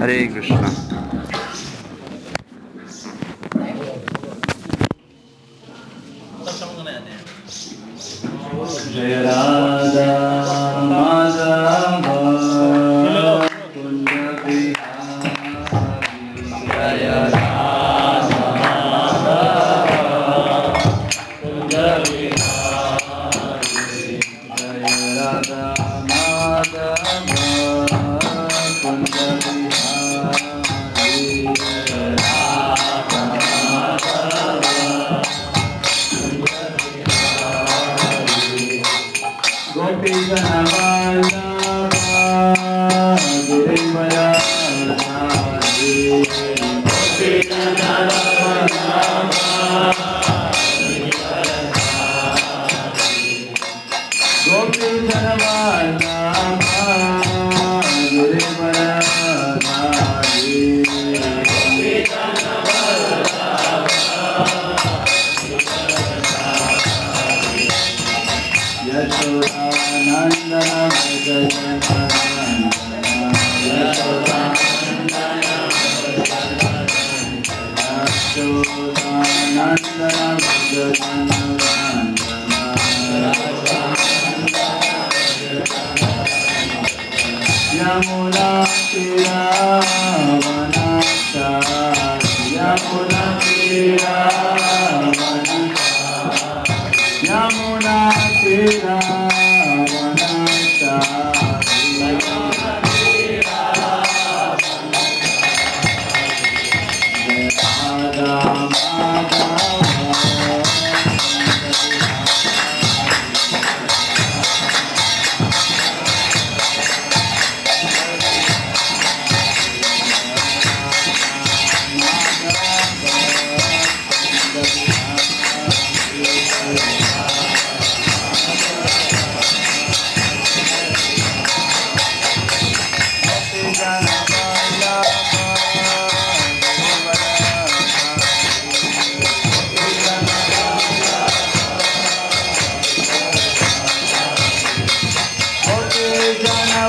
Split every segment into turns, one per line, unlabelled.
हरे कृष्णा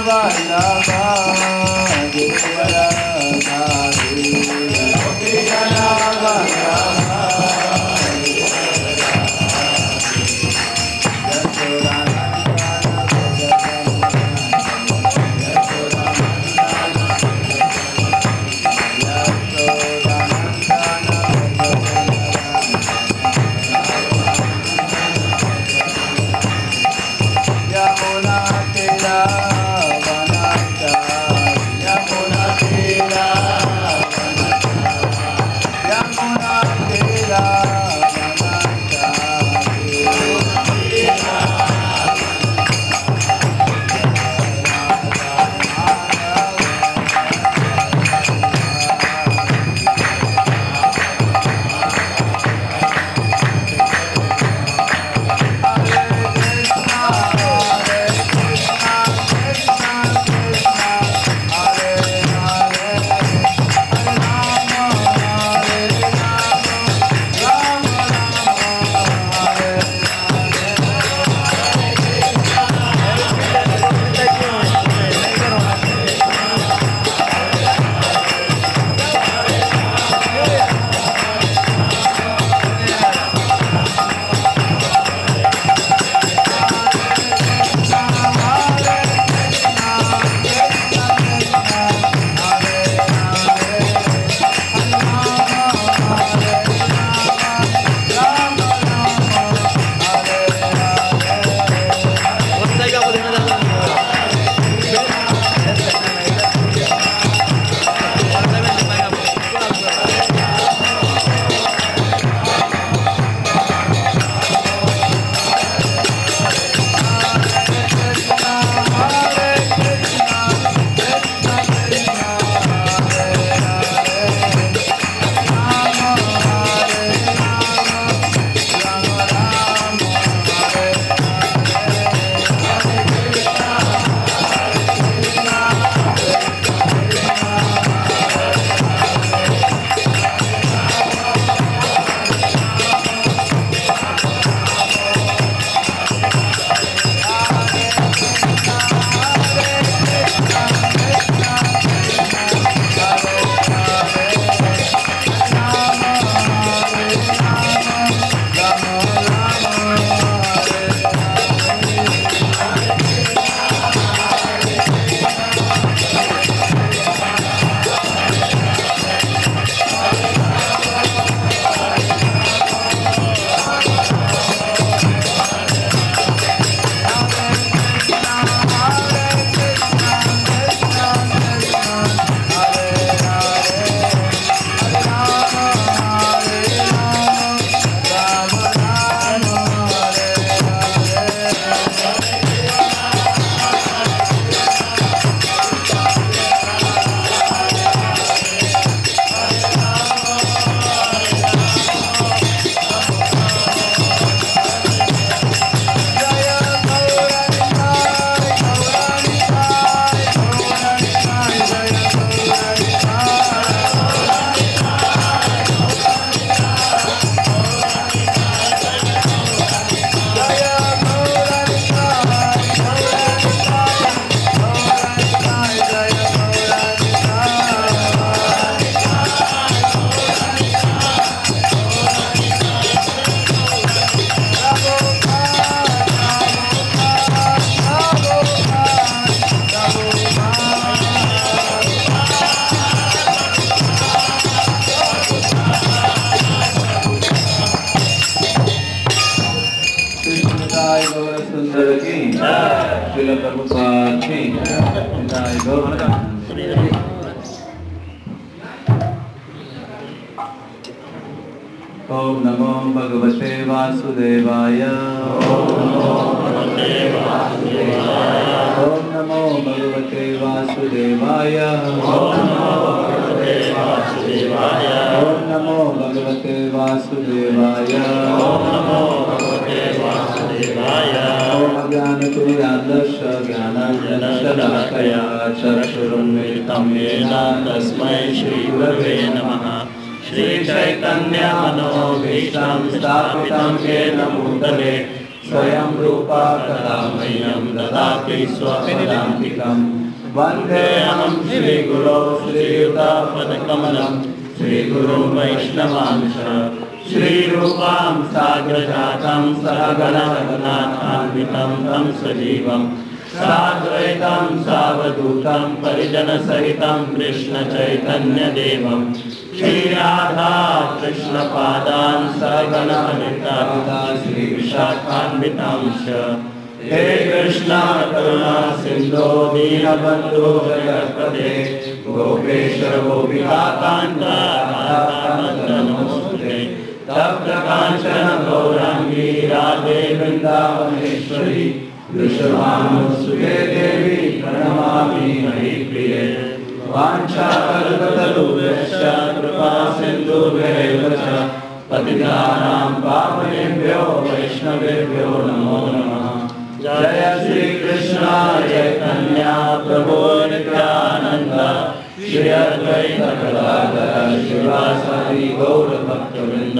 यमुना
चक्षुरुन्मिलितं येन
तस्मै श्रीगुरवे नमः। श्रीचैतन्यमनोभीष्टं स्थापितं येन भूतले स्वयं रूपा कदा मह्यं ददाति स्वपदान्तिकं वन्देऽहं श्रीगुरुं वैष्णवांश। श्रीरूपां साग्रजातं सहगणरघुनाथान्वितं तं सजीवम्। साद्वैतं, सावधूतं, परिजनसहितं, कृष्णचैतन्यदेवं। श्रीराधा कृष्णपादान् सगणहरिता श्रीविशाखान्वितांश हे कृष्णा, करुणा, सिन्धो दीनबन्धो जगत्पते। गोपेश गोपिकान्त नमोऽस्तुते तप्त काञ्चन गौराङ्गी, राधे, वृन्दावनेश्वरी। वृषभानुसुते देवी प्रणमामि हरिप्रिये वाञ्छाकल्पतरुभ्यश्च कृपा सिन्धुभ्यैव च पतितानां पावनेभ्यो वैष्णवेभ्यो नमो नमः जय श्रीकृष्ण चैतन्या प्रभो नित्यानन्द श्री अद्वैत शिवासादि गौरभक्तवृन्द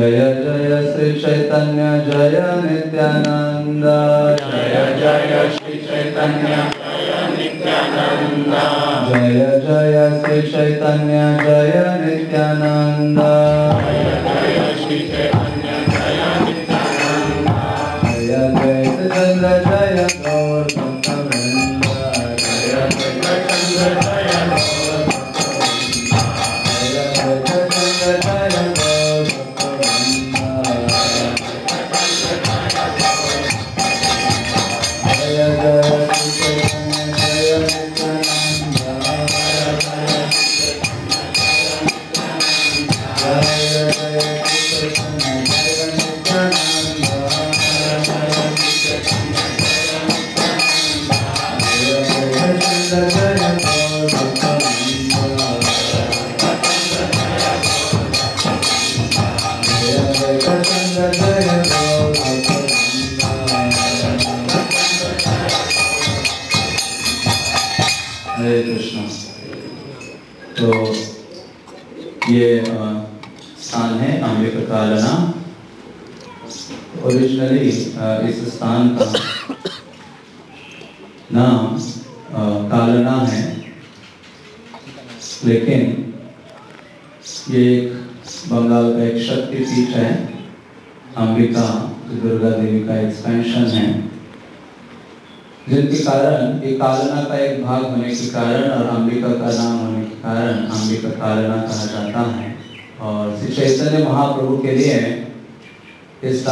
जय जय श्री चैतन्य जय नित्यानंद
जय जय श्री चैतन्य जय नित्यानंद
जय जय श्री चैतन्य जय नित्यानंद
जय श्री चैतन्य।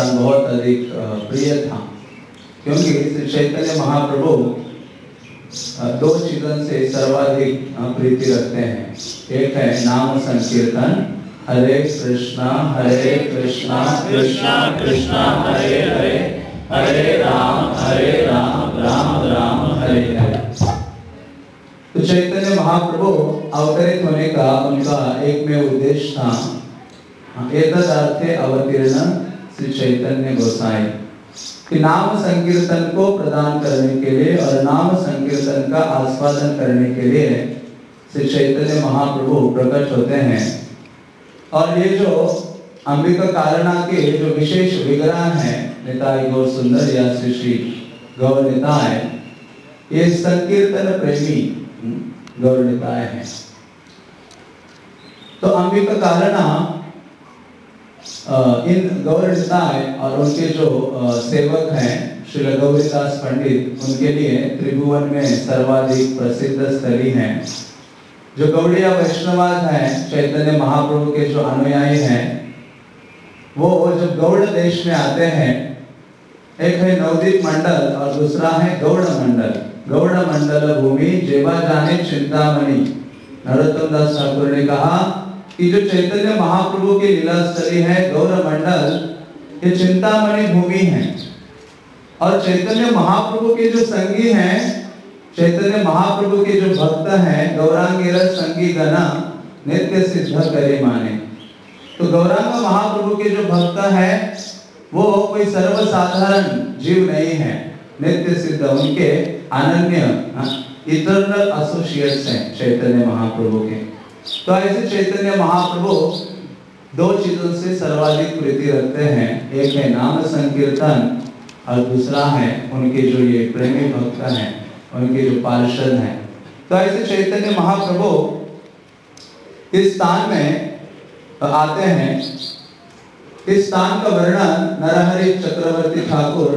स्थान बहुत अधिक प्रिय था। क्योंकि चैतन्य महाप्रभु दो चीज़ों से सर्वाधिक प्रीति रखते हैं। एक है नाम संकीर्तन, हरे कृष्णा हरे कृष्णा कृष्णा कृष्णा, हरे हरे हरे राम हरे राम राम राम, हरे हरे। तो चैतन्य महाप्रभु अवतरित होने का उनका एक में उद्देश्य था। एतदर्थे अवतीर्ण श्री चैतन्य गोसाई कि नाम संकीर्तन को प्रदान करने के लिए और नाम संकीर्तन का आस्वादन करने के लिए श्री चैतन्य महाप्रभु प्रकट होते हैं। और ये जो अंबिका कारणा के जो विशेष विग्रह हैं निताई गौर सुंदर या श्री श्री गौर निताय ये संकीर्तन प्रेमी हम्म,
गौर निताय हैं। तो अंबिका कारणा इन गौर निताय और उनके जो सेवक हैं, श्री गौरीदास पंडित, उनके लिए त्रिभुवन में सर्वाधिक प्रसिद्ध स्थली है। जो गौड़िया वैष्णवाद हैं, चैतन्य महाप्रभु के जो अनुयायी हैं, वो जब गौड़ देश में आते हैं, एक है नवदीप मंडल और दूसरा है गौड़ मंडल। गौड़ मंडल भूमि, जेवा जाने चिंतामणि। नरोत्तम दास ठाकुर ने कहा कि जो चैतन्य महाप्रभु की लीला स्थली है गौड़ मंडल ये चिंतामणि भूमि है। और चैतन्य महाप्रभु के जो संगी हैं, चैतन्य महाप्रभु के जो भक्त हैं गौरांगी संगी गना, नित्य सिद्ध करे माने। तो गौरांग महाप्रभु के जो भक्त हैं, वो कोई सर्वसाधारण जीव नहीं है, नित्य सिद्ध उनके अनन्य इटरनल एसोसिएट्स हैं चैतन्य महाप्रभु के। तो ऐसे चैतन्य महाप्रभु दो चीज़ों से सर्वाधिक प्रीति रखते हैं। एक है नाम संकीर्तन और दूसरा है उनके जो ये प्रेमी भक्त हैं, उनके जो पार्षद हैं। तो ऐसे चैतन्य महाप्रभु इस स्थान में आते हैं। इस स्थान का वर्णन नरहरि चक्रवर्ती ठाकुर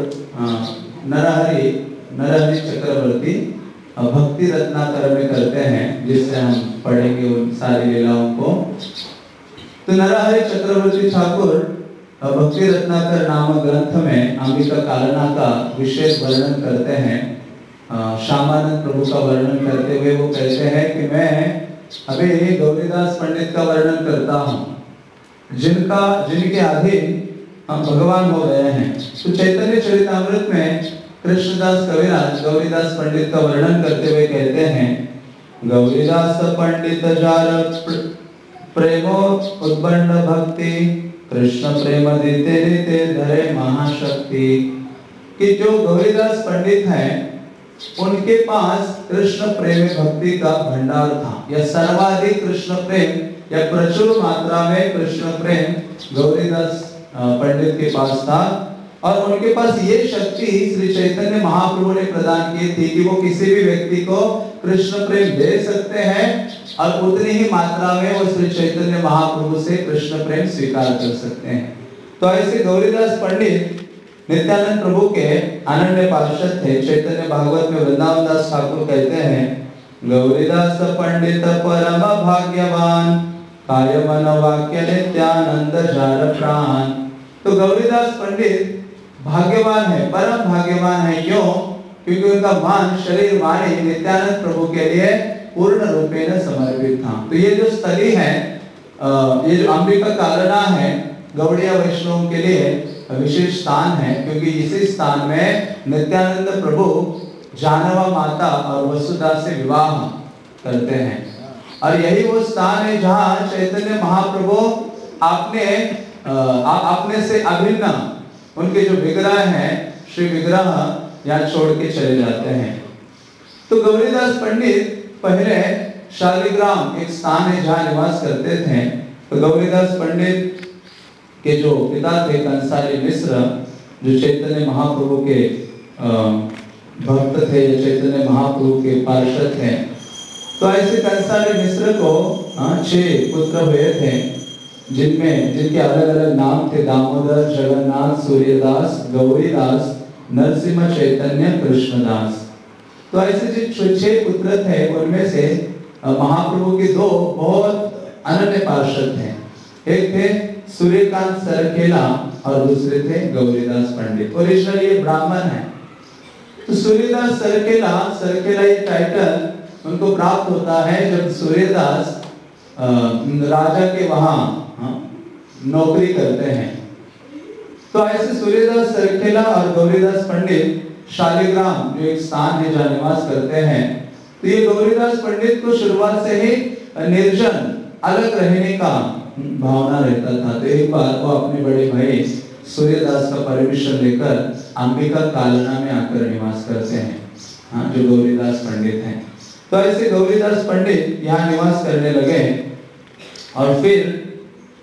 नरहरि नरहरि चक्रवर्ती भक्ति रत्नाकर में करते हैं, जिससे हम पढ़ेंगे उन सारी लीलाओं को। तो नरहरि चक्रवर्ती ठाकुर भक्ति रत्नाकर नामक ग्रंथ में अंबिका कालना का विशेष वर्णन करते हैं। श्यामानंद प्रभु का वर्णन करते हुए वो कहते हैं कि मैं अभी गौरीदास पंडित का वर्णन करता हूँ। जिनका, जिनके अधीन हम भगवान हो गए हैं। तो चैतन्य चरितमृत में कृष्णदास कविराज गौरीदास पंडित का वर्णन करते हुए कहते हैं, गौरीदास पंडित जार प्रेमो उद्बंड भक्ति, कृष्ण प्रेम देते देते धरे महाशक्ति। कि जो गौरीदास पंडित हैं, उनके पास कृष्ण प्रेम भक्ति का भंडार था। या सर्वाधिक कृष्ण प्रेम या प्रचुर मात्रा में कृष्ण प्रेम गौरीदास पंडित के पास था और उनके पास ये शक्ति श्री चैतन्य महाप्रभु ने प्रदान की थी कि वो किसी भी व्यक्ति को कृष्ण प्रेम दे सकते हैं और उतनी ही मात्रा में वो श्री चैतन्य महाप्रभु से कृष्ण प्रेम स्वीकार कर सकते हैं। तो ऐसे गौरीदास पंडित नित्यानंद प्रभु के अनन्य पार्षद थे। चैतन्य भागवत में वृंदावन दास ठाकुर कहते हैं, गौरीदास पंडित परम भाग्यवान काय मन वाक्य नित्यानंद प्राण। तो गौरीदास पंडित भाग्यवान है परम भाग्यवान है। क्यों? क्योंकि उनका मान शरीर वाणी नित्यानंद प्रभु के लिए पूर्ण रूपेण समर्पित था। तो ये जो स्थली है ये जो अंबिका कालना है गौड़िया वैष्णव के लिए विशेष स्थान है। क्योंकि इसी स्थान में नित्यानंद प्रभु जानवा माता और वसुधा से विवाह करते हैं। और यही वो स्थान है जहाँ चैतन्य महाप्रभु आपने अ, आ- अपने से अभिन्न उनके जो विग्रह हैं श्री विग्रह यहाँ छोड़ के चले जाते हैं। तो गौरीदास पंडित पहले शालिग्राम एक स्थान है जहाँ निवास करते थे। तो गौरीदास पंडित के जो पिता थे कंसारी मिश्र जो चैतन्य महाप्रभु के भक्त थे या चैतन्य महाप्रभु के पार्षद थे। तो ऐसे कंसारी मिश्र को हाँ, छह पुत्र हुए थे। जिनमें जिनके अलग अलग नाम थे, दामोदर, जगन्नाथ, सूर्यदास, गौरीदास नरसिम्हा चैतन्य, कृष्णदास। तो ऐसे जो छह पुत्र थे, उनमें से महाप्रभु के दो बहुत अनन्य पार्षद थे। एक थे सूर्यकांत सरकेला और दूसरे थे गौरीदास पंडित। और ओरिजिनल ये ब्राह्मण है। तो सूर्यदास सरकेला सरकेला ये टाइटल उनको प्राप्त होता है जब सूर्यदास राजा के वहाँ हाँ, नौकरी करते हैं। तो ऐसे सूर्यदास सरखेला और गौरीदास पंडित शालिग्राम जो एक स्थान है जहाँ निवास करते हैं तो ये गौरीदास पंडित को शुरुआत से ही निर्जन अलग रहने का भावना रहता था। तो एक बार वो अपने बड़े भाई सूर्यदास का परमिशन लेकर अंबिका कालना में आकर निवास करते हैं हाँ जो गौरीदास पंडित हैं। तो ऐसे गौरीदास पंडित यहाँ निवास करने लगे और फिर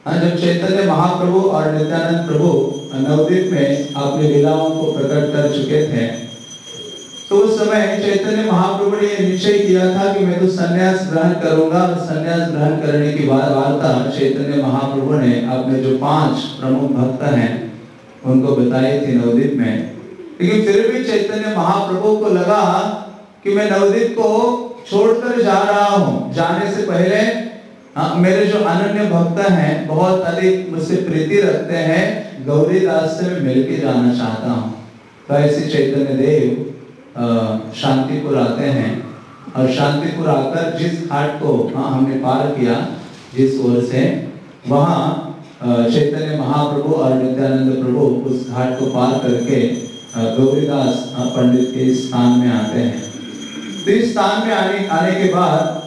हाँ, जब चैतन्य महाप्रभु और नित्यानंद प्रभु नवद्वीप में अपनी लीलाओं को प्रकट कर चुके थे तो उस समय चैतन्य महाप्रभु ने यह निश्चय किया था कि मैं तो संन्यास ग्रहण करूँगा और संन्यास ग्रहण करने की बाद वार्ता चैतन्य महाप्रभु ने अपने जो पाँच प्रमुख भक्त हैं उनको बताई थी नवदीप में। लेकिन फिर भी चैतन्य महाप्रभु को लगा कि मैं नवदीप को छोड़कर जा रहा हूँ। जाने से पहले हाँ, मेरे जो अनन्य भक्त हैं बहुत अधिक मुझसे प्रीति रखते हैं। गौरी दास से मैं मिलके जाना चाहता हूँ। तो ऐसे चैतन्य देव शांतिपुर आते हैं। और शांतिपुर आकर जिस घाट को हाँ, हमने पार किया जिस ओर से वहाँ चैतन्य महाप्रभु और नित्यानंद प्रभु उस घाट को पार करके गौरीदास पंडित के स्थान में आते हैं। तो इस स्थान में आने आने के बाद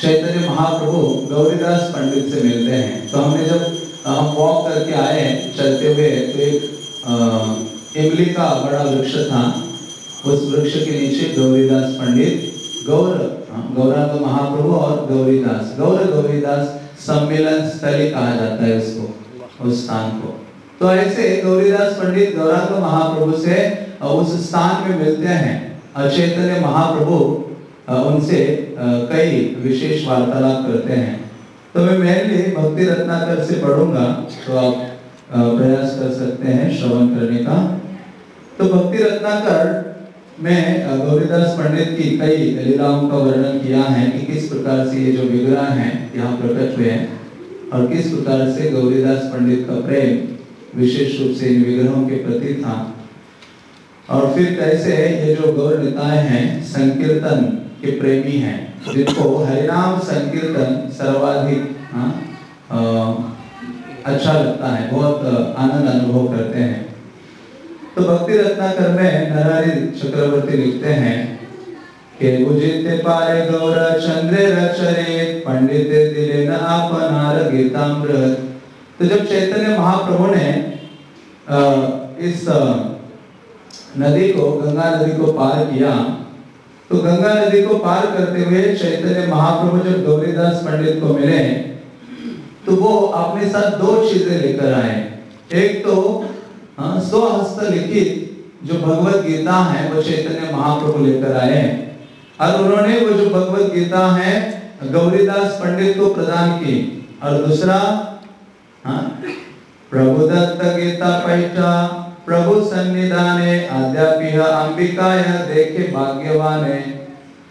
चैतन्य महाप्रभु गौरीदास पंडित से मिलते हैं। तो हमने जब हम वॉक करके आए चलते हुए तो एक इमली का बड़ा वृक्ष था। उस वृक्ष के नीचे गौरीदास पंडित गौर हाँ, गौरांग महाप्रभु और गौरीदास। गौर गौरीदास सम्मेलन स्थली कहा जाता है उसको उस स्थान को। तो ऐसे गौरीदास पंडित गौरांग महाप्रभु से उस स्थान में मिलते हैं। चैतन्य महाप्रभु उनसे कई विशेष वार्तालाप करते हैं। तो मैं मेनली भक्ति रत्नाकर से पढ़ूँगा तो आप प्रयास कर सकते हैं श्रवण करने का। तो भक्ति रत्नाकर में गौरीदास पंडित की कई लीलाओं का वर्णन किया है कि किस प्रकार से ये जो विग्रह हैं, यहाँ प्रकट हुए हैं और किस प्रकार से गौरीदास पंडित का प्रेम विशेष रूप से इन विग्रहों के प्रति था। और फिर कैसे ये जो गौर निताय हैं, संकीर्तन के प्रेमी हैं जिनको हरिनाम संकीर्तन सर्वाधिक हाँ, अच्छा लगता है बहुत आनंद अनुभव करते हैं। तो भक्ति रत्नाकर में नरहरि चक्रवर्ती लिखते हैं कि उजित पारे गौर चंद्र रचरे पंडित दिले न आपनार गीतामृत। तो जब चैतन्य महाप्रभु ने इस नदी को गंगा नदी को पार किया तो गंगा नदी को पार करते हुए चैतन्य महाप्रभु जब गौरीदास पंडित को मिले तो वो अपने साथ दो चीज़ें लेकर आए। एक तो हाँ, स्वहस्त लिखित जो भगवत गीता है वो चैतन्य महाप्रभु लेकर आए। और उन्होंने वो जो भगवत गीता है गौरीदास पंडित को प्रदान की। और दूसरा हाँ, प्रभु दत्त गीता पैठा प्रभु सन्निधाने आद्यापिह अंबिकाय देखे भाग्यवाने।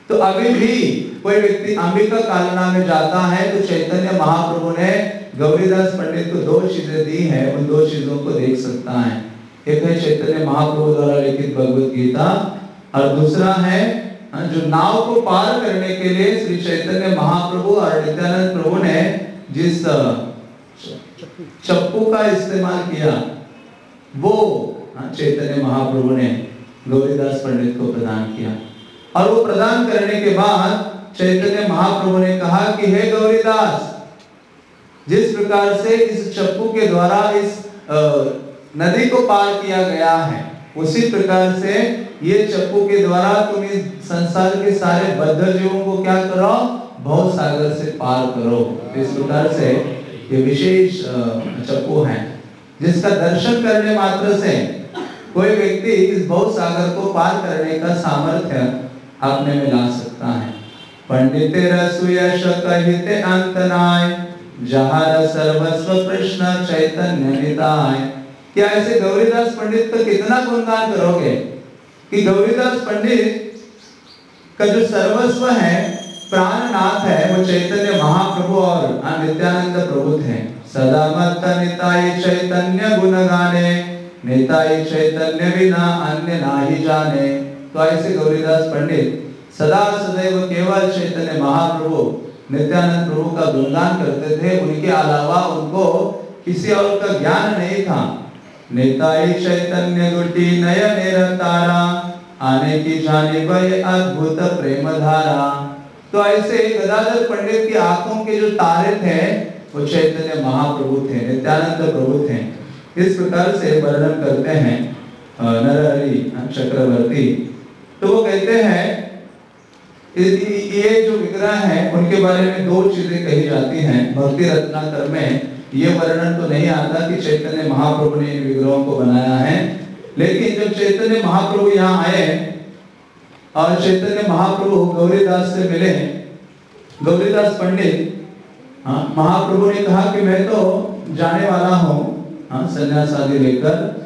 तो अभी भी कोई व्यक्ति अंबिका कालना में जाता है तो चैतन्य महाप्रभु ने गौरीदास पंडित को दो चीज़ें दी हैं उन दो चीज़ों को देख सकता है। एक है चैतन्य महाप्रभु द्वारा लिखित भगवत गीता और दूसरा है हाँ, जो नाव को पार करने के लिए श्री चैतन्य महाप्रभु और नित्यानंद प्रभु ने जिस चप्पू का इस्तेमाल किया वो हाँ, चैतन्य महाप्रभु ने गौरीदास पंडित को प्रदान किया। और वो प्रदान करने के बाद चैतन्य महाप्रभु ने कहा कि हे गौरीदास जिस प्रकार से इस चप्पू के द्वारा इस नदी को पार किया गया है उसी प्रकार से ये चप्पू के द्वारा तुम इस संसार के सारे बद्ध जीवों को क्या करो? भव सागर से पार करो। इस प्रकार से ये विशेष चप्पू है। जिसका दर्शन करने मात्र से कोई व्यक्ति इस भव सागर को पार करने का सामर्थ्य अपने में ला सकता है। पंडित रसुयश सर्वस्व कृष्ण चैतन्य क्या ऐसे गौरीदास पंडित का कितना गुणगान करोगे कि गौरीदास पंडित का जो सर्वस्व है, प्राणनाथ है, वो चैतन्य महाप्रभु और नित्यानंद प्रभु थे सदा मत निताय चैतन्य गुण गाने निताय चैतन्य बिना अन्य नाही जाने। तो ऐसे गौरीदास पंडित, सदा सदैव केवल चैतन्य महाप्रभु, नित्यानंद प्रभु का गुणगान करते थे। उनके अलावा उनको किसी और का ज्ञान नहीं था। निताई चैतन्य गुटी नय तारा आने की जाने वह अद्भुत प्रेम धारा तो ऐसे गदाधर पंडित की आँखों के जो तारे थे वो चैतन्य महाप्रभु थे, नित्यानंद प्रभु थे। इस प्रकार से वर्णन करते हैं नरहरि चक्रवर्ती। तो वो कहते हैं ये जो विग्रह हैं, उनके बारे में दो चीज़ें कही जाती हैं, भक्ति रत्नाकर में ये वर्णन तो नहीं आता कि चैतन्य महाप्रभु ने इन विग्रहों को बनाया है, लेकिन जब चैतन्य महाप्रभु यहाँ आए, और चैतन्य महाप्रभु गौरीदास से मिले, गौरीदास पंडित हाँ महाप्रभु ने कहा कि मैं तो जाने वाला हूँ हाँ संन्यास आदि लेकर।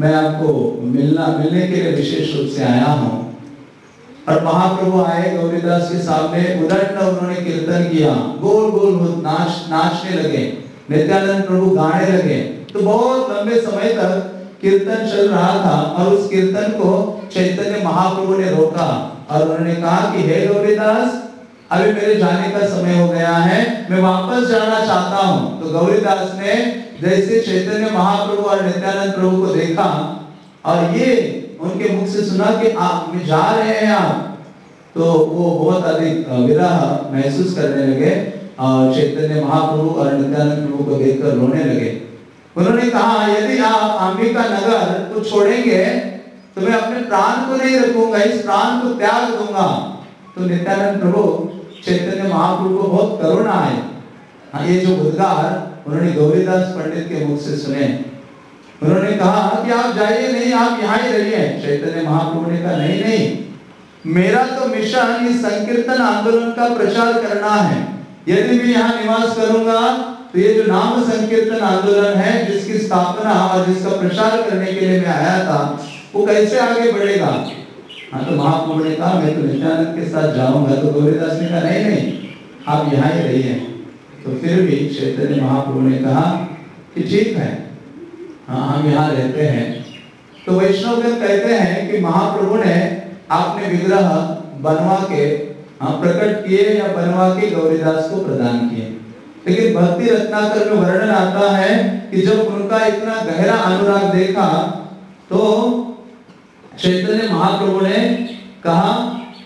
मैं आपको मिलना, मिलने के लिए विशेष रूप से आया हूँ। और महाप्रभु आए, गौरीदास के सामने उदंड उन्होंने कीर्तन किया। गोल गोल नाच, नाचने लगे। नित्यानंद प्रभु गाने लगे। तो बहुत लंबे समय तक कीर्तन चल रहा था और उस कीर्तन को चैतन्य महाप्रभु ने रोका। और उन्होंने कहा कि, हे गौरीदास अभी मेरे जाने का समय हो गया है, मैं वापस जाना चाहता हूँ। तो गौरीदास ने जैसे चैतन्य महाप्रभु और नित्यानंद प्रभु को देखा और ये उनके मुख से सुना कि आप में जा रहे हैं आप तो वो बहुत अधिक विरह महसूस करने लगे और चैतन्य महाप्रभु और नित्यानंद प्रभु को देखकर रोने लगे। उन्होंने कहा, यदि आप अंबिका नगर को छोड़ेंगे तो मैं अपने प्राण को नहीं रखूँगा, इस प्राण को त्याग दूँगा। तो नित्यानंद प्रभु चैतन्य महाप्रभु को बहुत करुणा आए हाँ ये जो उद्गार उन्होंने गौरीदास पंडित के मुख से सुने। उन्होंने कहा कि आप जाइए, नहीं, आप यहाँ ही रहिए। चैतन्य महाप्रभु ने कहा, नहीं नहीं, मेरा तो मिशन इस संकीर्तन आंदोलन का प्रचार करना है। यदि मैं यहाँ निवास करूँगा तो ये जो नाम संकीर्तन आंदोलन है, जिसकी स्थापना और जिसका प्रचार करने के लिए मैं आया था, वो कैसे आगे बढ़ेगा? हाँ तो महाप्रभु ने कहा? मैं तो नित्यानंद के साथ जाऊँगा। तो गौरीदास ने कहा, नहीं नहीं, आप यहाँ ही रहिए। तो फिर भी चैतन्य महाप्रभु ने कहा कि ठीक है हाँ हम यहाँ रहते हैं। तो वैष्णव कहते हैं कि महाप्रभु ने आपने विग्रह बनवा के हाँ प्रकट किए या बनवा के गौरीदास को प्रदान किए। लेकिन भक्ति रत्नाकर में वर्णन आता है कि जब उनका इतना गहरा अनुराग देखा तो चैतन्य महाप्रभु ने कहा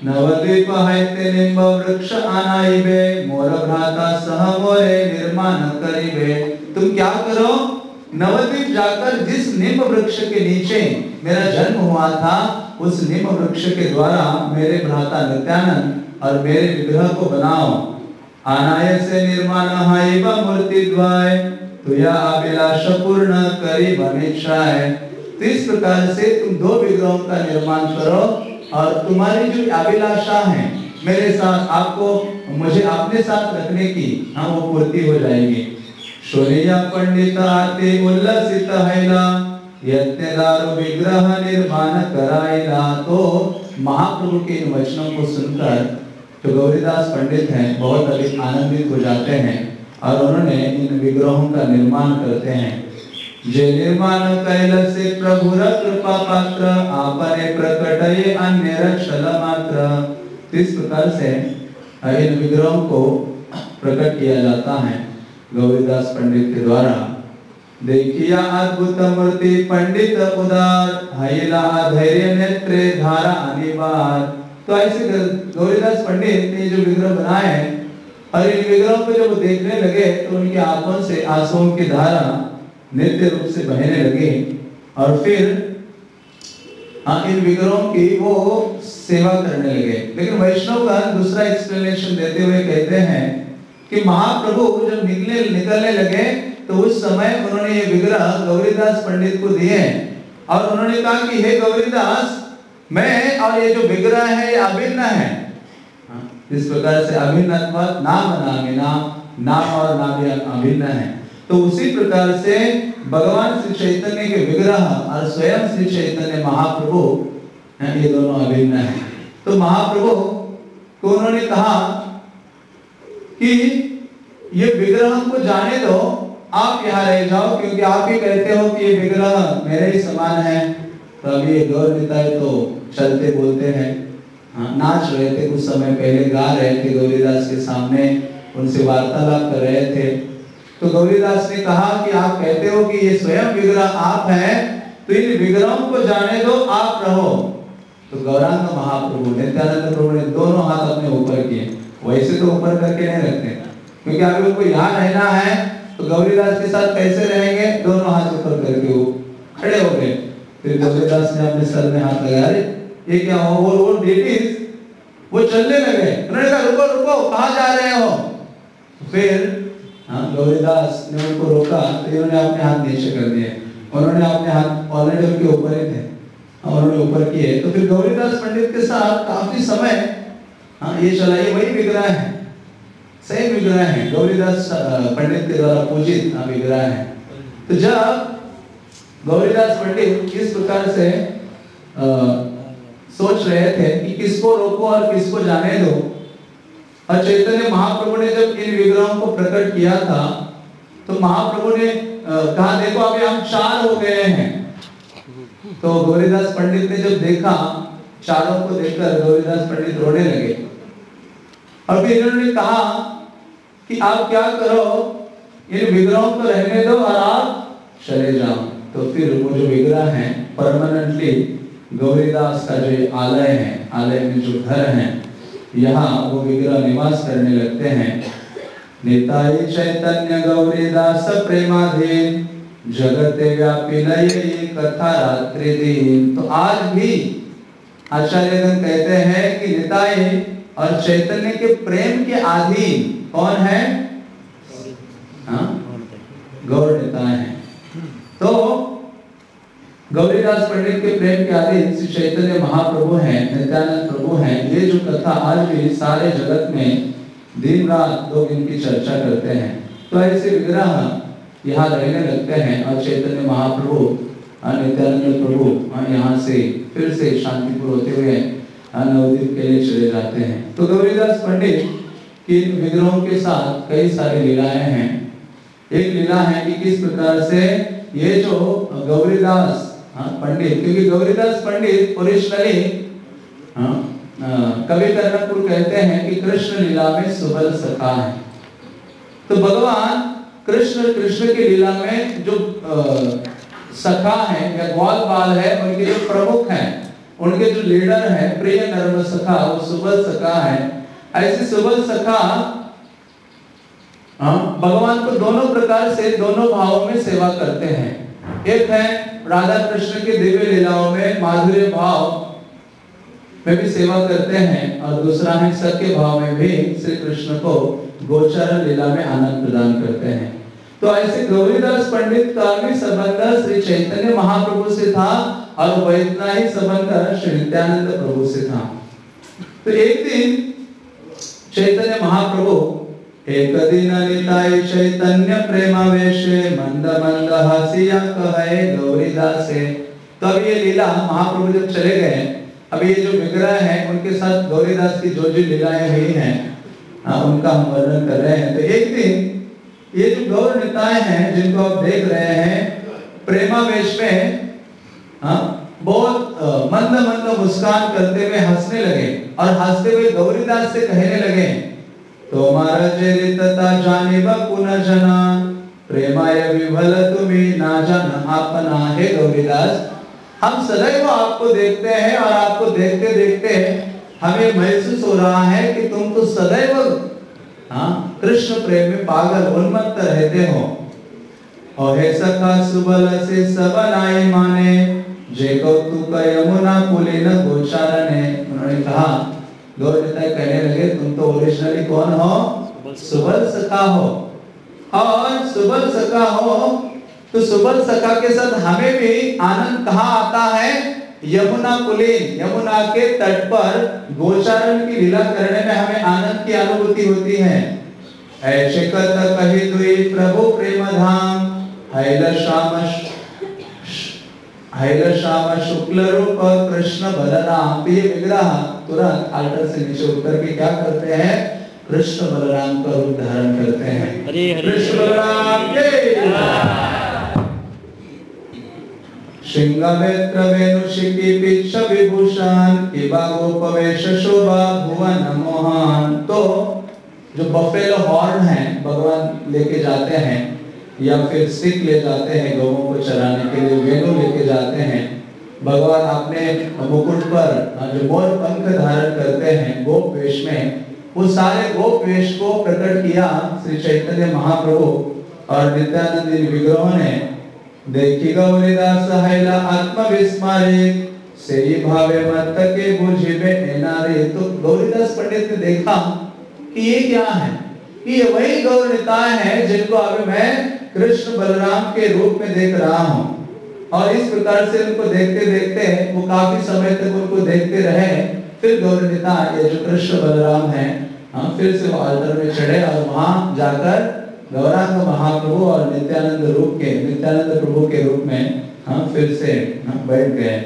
नवद्वीप हैते निम्ब वृक्ष आनाइबे मोर भ्राता सह मोरे निर्माण करिबे। तुम क्या करो? नवद्वीप जाकर जिस निम्ब वृक्ष के नीचे मेरा जन्म हुआ था, उस निम्ब वृक्ष के द्वारा मेरे भ्राता नित्यानंद और मेरे विग्रह को बनाओ। आनाय से निर्माण हाइब मूर्ति द्वाय तुया अभिलाष पूर्ण करी बनिच्छाय तो इस प्रकार से तुम दो विग्रहों का निर्माण करो और तुम्हारी जो अभिलाषा है, मेरे साथ आपको, मुझे अपने साथ रखने की हाँ वो पूर्ति हो जाएगी। शोरिया पंडित आते उल्लसित हैला यत्नेदार विग्रह निर्माण कराइला तो महाप्रभु के इन वचनों को सुनकर जो गौरीदास पंडित हैं, बहुत अधिक आनंदित हो जाते हैं और उन्होंने इन विग्रहों का निर्माण करते हैं। जे निर्माण कैल से प्रभु कृपा पात्र, आपने प्रकटये अन्य रक्षल मात्र। इस प्रकार से इन विग्रहों को प्रकट किया जाता है। गौरीदास पंडित के द्वारा देखिया अद्भुत मूर्ति, पंडित उदार हैला धैर्य नेत्रे, धारा अनिवार। तो ऐसे गौरीदास पंडित ने जो विग्रह बनाए हैं, और इन विग्रहों को जब देखने लगे तो उनकी आँखों से आंसुओं की धारा नित्य रूप से बहने लगे और फिर हाँ इन विग्रहों की वो सेवा करने लगे। लेकिन वैष्णव का दूसरा एक्सप्लेनेशन देते हुए कहते हैं कि महाप्रभु जब निकले, निकलने लगे तो उस समय उन्होंने ये विग्रह गौरीदास पंडित को दिए और उन्होंने कहा कि, हे गौरीदास, मैं और ये जो विग्रह है, ये अभिन्न है। इस प्रकार से अभिन्न नामी नाम नाम और नाम अभिन्न है। तो उसी प्रकार से भगवान श्री चैतन्य के विग्रह और स्वयं श्री चैतन्य महाप्रभु ये दोनों अभिन्न है। तो महाप्रभु को उन्होंने कहा कि ये विग्रह को जाने दो आप यहाँ रह जाओ क्योंकि आप ही कहते हो कि ये विग्रह मेरे ही समान है। तो अभी गौर निताय तो चलते बोलते हैं। हाँ, नाच रहे थे कुछ समय पहले गा रहे थे गौरीदास के सामने उनसे वार्तालाप कर रहे थे। तो गौरीदास ने कहा कि आप कहते हो कि ये स्वयं विग्रह आप हैं तो इन विग्रहों को जाने दो, आप रहो। तो गौरांग महाप्रभु, नित्यानंद प्रभु ने दोनों हाथ अपने ऊपर किए। वैसे तो ऊपर करके नहीं रखते, क्योंकि अभी उनको यहाँ रहना है तो गौरीदास के साथ कैसे रहेंगे? दोनों हाथ ऊपर करके वो खड़े हो गए। फिर गौरीदास ने अपने सर में हाथ लगाया ये क्या हो? वो वो लेडीज़ वो चलने लगे। उन्होंने कहा, रुको रुको, कहाँ जा रहे हो? फिर हाँ गौरीदास ने उनको रोका तो इन्होंने अपने हाथ नीचे कर दिए। उन्होंने अपने हाथ ऑलरेडी उनके ऊपर ही थे। उन्होंने ऊपर किए। तो फिर गौरीदास पंडित के साथ काफ़ी समय हाँ ये चला ये वही विग्रह है। सही विग्रह है। गौरीदास पंडित के द्वारा पूजित हाँ, विग्रह है। तो जब गौरीदास पंडित इस प्रकार से अ, सोच रहे थे कि किसको रोको और किसको जाने दो चैतन्य महाप्रभु ने जब इन विग्रहों को प्रकट किया था तो महाप्रभु ने कहा, देखो, अभी हम चार हो गए हैं। तो गौरीदास पंडित ने जब देखा, चारों को देखकर गौरीदास पंडित रोने लगे। और फिर इन्होंने कहा कि आप क्या करो, इन विग्रहों को रहने दो और आप चले जाओ। तो फिर वो जो विग्रह हैं, परमानेंटली गौरीदास का जो आलय है, आलय में जो घर है यहाँ वो विग्रह निवास करने लगते हैं। निताय चैतन्य गौरीदास प्रेमाधीन जगत व्यापी लय कथा रात्रि दिन। तो आज भी आचार्यगण कहते हैं कि निताय और चैतन्य के प्रेम के अधीन कौन है? हाँ? गौर निताय है। तो गौरीदास पंडित के प्रेम के अधीन श्री चैतन्य महाप्रभु हैं, नित्यानंद प्रभु हैं। ये जो कथा आज भी सारे जगत में दिन रात लोग इनकी चर्चा करते हैं। तो ऐसे विग्रह यहाँ रहने लगते हैं और चैतन्य महाप्रभु नित्यानंद प्रभु यहाँ से फिर से शांतिपुर होते हुए नवदीप के लिए चले जाते हैं। तो गौरीदास पंडित की इन विग्रहों के साथ कई सारी लीलाएँ हैं। एक लीला है कि किस प्रकार से ये जो गौरीदास हाँ, पंडित क्योंकि गौरीदास पंडित ओरिजिनली हाँ, कवि कहते हैं कि कृष्ण लीला में सुबल सखा है। तो भगवान कृष्ण कृष्ण की लीला में जो सखा है या ग्वाल बाल है उनके जो प्रमुख हैं उनके जो लीडर हैं प्रिय नर्म सखा वो सुबल सखा है। ऐसे सुबल सखा हाँ, भगवान को दोनों प्रकार से दोनों भावों में सेवा करते हैं। एक है राधा कृष्ण की दिव्य लीलाओं में माधुर्य भाव। में भी सेवा करते हैं और दूसरा है सत्य भाव में भी श्री कृष्ण को गोचर लीला में आनंद प्रदान करते हैं। तो ऐसे गौरीदास पंडित का भी संबंध श्री चैतन्य महाप्रभु से था और वैतना ही संबंध श्री नित्यानंद प्रभु से था। तो एक दिन चैतन्य महाप्रभु एक दिन निताय चैतन्य प्रेमावेशे मंद मंद हसिया कहे गौरीदासे तो अब ये लीला महाप्रभु जब चले गए अब ये जो विग्रह है उनके साथ गौरीदास की जो जो लीलाएँ हुई हैं हाँ, उनका हम वर्णन कर रहे हैं तो एक दिन ये जो गौर निताय हैं जिनको आप देख रहे हैं प्रेमावेश में हाँ, बहुत मंद मंद मुस्कान करते हुए हंसने लगे और हँसते हुए गौरीदास से कहने लगे तुम्हारा चरित्रता जाने पुनः जना। प्रेमाय विभल तुम्हें ना जाना अपना है गौरीदास हम सदैव आपको देखते हैं और आपको देखते देखते हमें महसूस हो रहा है कि तुम तो सदैव हाँ कृष्ण प्रेम में पागल, उन्मत्त रहते हो। और हे सखा, सुबल से सबनाए माने। जे कौतुक यमुना पुलिन गोचारने। उन्होंने कहा गौरता कहने लगे तुम तो ओरिजिनली कौन हो? सुबल सखा। हो। और सुबल सखा हो तो सुबल सखा के साथ हमें भी आनंद कहाँ आता है? यमुना पुलिन यमुना के तट पर गोचारण की लीला करने में हमें आनंद की अनुभूति होती है। ऐसे कही दुई प्रभु प्रेम धाम श्याम। शुक्ल रूप कृष्ण बलराम ये विग्रह तुरंत आल्टर से नीचे उतर के क्या करते हैं? कृष्ण बलराम का रूप धारण करते हैं। कृष्ण बलराम वेणुशिकी पिच्छ विभूषण गोपवेश शोभा भुवन मोहन। तो जो बफेलो हॉर्न है भगवान लेके जाते हैं या फिर सिख ले जाते हैं गौओं को चराने के लिए वेणु लेके जाते हैं। भगवान अपने मुकुट पर, जो मोर पंख धारण करते हैं गोप वेश में वो सारे गोप वेश को प्रकट किया श्री चैतन्य महाप्रभु। और नित्यानंद विग्रहों ने, देखी गौरीदास हैला आत्म ही भावे मत के बुझिबे एनारे। तो गौरीदास पंडित ने देखा कि ये क्या है? कि ये वही गौर है जिनको अभी मैं कृष्ण बलराम के रूप में देख रहा हूँ। और इस प्रकार से उनको देखते देखते वो काफ़ी समय तक उनको देखते रहे। फिर गौरवनिता ये जो कृष्ण बलराम है हाँ फिर से वो अल्टर में चढ़े और वहाँ जाकर गौरांग महाप्रभु और नित्यानंद रूप के, नित्यानंद प्रभु के रूप में हम फिर से हम बैठ गए।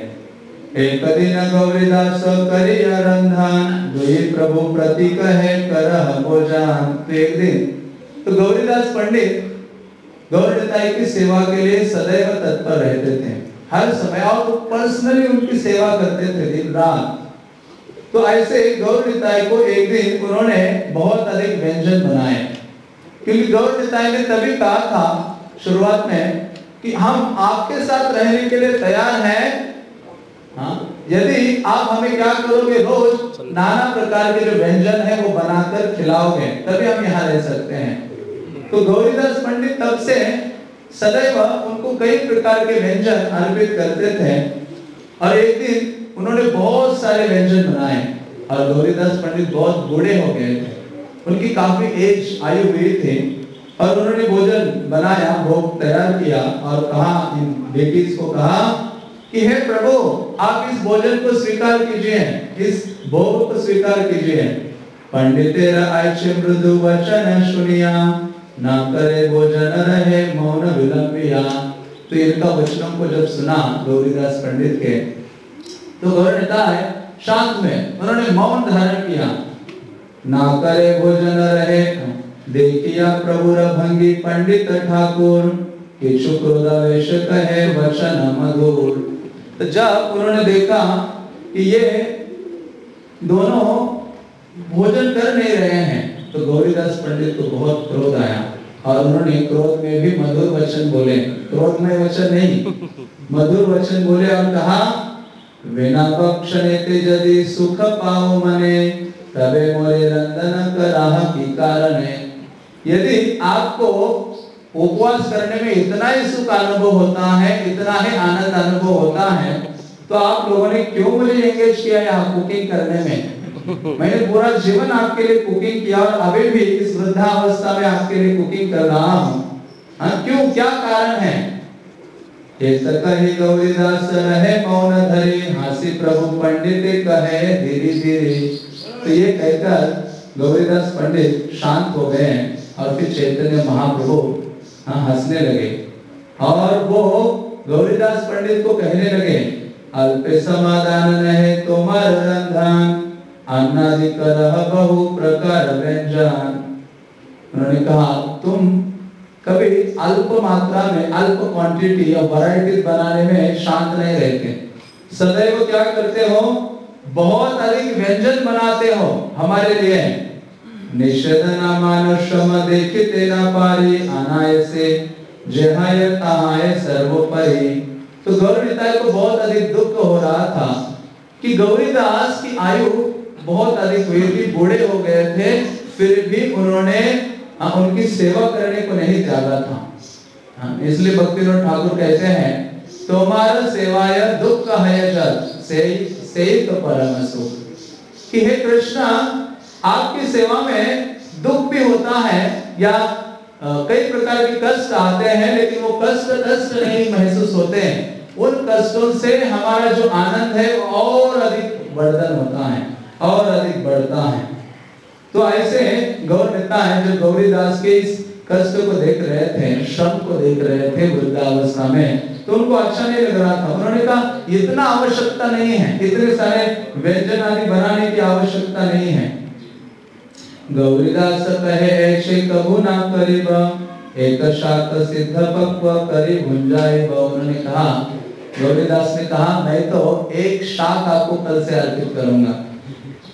एक दिन गौरीदास करिया रंधन, दुई प्रभु प्रतीक है, करह भोजन तो एक दिन। तो गौरीदास पंडित गौरताई की सेवा के लिए सदैव तत्पर रहते थे। हर समय और पर्सनली उनकी सेवा करते थे दिन रात। तो ऐसे गौर निताई को एक दिन उन्होंने बहुत अधिक व्यंजन बनाए। क्योंकि गौर निताई ने तभी कहा था शुरुआत में कि हम आपके साथ रहने के लिए तैयार हैं। हाँ यदि आप हमें क्या करोगे रोज, नाना प्रकार के जो व्यंजन है वो बनाकर खिलाओगे, तभी हम यहाँ रह सकते हैं। तो गौरीदास पंडित तब से सदैव उनको कई प्रकार के व्यंजन अर्पित करते थे। और एक दिन उन्होंने बहुत सारे व्यंजन बनाए और गौरीदास पंडित बहुत बूढ़े हो गए थे। उनकी काफ़ी एज, आयु हुई थी और उन्होंने भोजन बनाया, भोग तैयार किया और कहा इन बेटीज को कहा कि, हे प्रभु, आप इस भोजन को स्वीकार कीजिए, इस भोग को स्वीकार कीजिए। पंडित मृदु वचन सुनिया ना करे भोजन रहे मौन विलंबिया। तो इनका वचनों को जब सुना, गौरीदास पंडित के तो गौर नेता है शांत में उन्होंने मौन धारण किया। ना करे भोजन रहे देखिया प्रभु भंगी पंडित ठाकुर किछु क्रोधावेश कहे वचन मधुर। तो जब उन्होंने देखा कि ये दोनों भोजन कर नहीं रहे हैं तो गौरीदास पंडित को बहुत क्रोध आया और उन्होंने क्रोध में भी मधुर वचन बोले। क्रोध में वचन नहीं, मधुर वचन बोले और कहा, बिना बक्षणे ते यदि सुख पाओ मने, तबे मोरे रंदन कराह की कारण। है यदि आपको उपवास करने में इतना ही सुख अनुभव होता है, इतना ही आनंद अनुभव होता है तो आप लोगों ने क्यों मुझे एंगेज किया यहाँ कुकिंग करने में? मैंने पूरा जीवन आपके लिए कुकिंग किया और अभी भी इस वृद्धावस्था में आपके लिए कुकिंग कर रहा हूँ। हाँ क्यों? क्या कारण है? कही गौरीदास, रहे मौन धरे? हासी प्रभु पंडित कहे धीरे धीरे। तो ये कहकर गौरीदास पंडित शांत हो गए और फिर चैतन्य महाप्रभु हाँ हंसने लगे। और वो गौरीदास पंडित को कहने लगे, अल्प समाधान नहीं तुम्हार रंधन बहु प्रकार व्यंजन उन्होंने कहा तुम कभी अल्प मात्रा में, अल्प क्वांटिटी और वैरायटी बनाने में शांत नहीं रहते। सदैव क्या करते हो? बहुत अधिक व्यंजन बनाते हो, हमारे लिए। देखते न पारी जेहाय तहाय सर्वोपरि। तो गौरीदास को बहुत अधिक दुख हो रहा था कि गौरीदास की आयु बहुत अधिक हुई थी बूढ़े हो गए थे फिर भी उन्होंने हाँ, उनकी सेवा करने को नहीं त्यागा था। हाँ, इसलिए भक्ति ठाकुर कहते हैं तुम्हारा सेवाय दुख का है से से तो कि हे कृष्णा आपकी सेवा में दुख भी होता है या कई प्रकार के कष्ट आते हैं लेकिन वो कष्ट कष्ट नहीं महसूस होते हैं। उन कष्टों से हमारा जो आनंद है और अधिक वर्धन होता है। और अधिक बढ़ता है। तो ऐसे गौर नेता है जो गौरीदास के इस कष्ट को देख रहे थे, श्रम को देख रहे थे वृद्धावस्था में। तो उनको अच्छा नहीं लग रहा था। उन्होंने कहा, इतना आवश्यकता नहीं है। इतने सारे व्यंजन आदि बनाने की आवश्यकता नहीं है। गौरीदास कहे, ऐसे कबू ना करीब। एक शाक सिद्ध पक्व करी भुंजाए उन्होंने कहा, गौरीदास ने कहा, मैं तो एक शाक आपको कल से अर्पित करूँगा।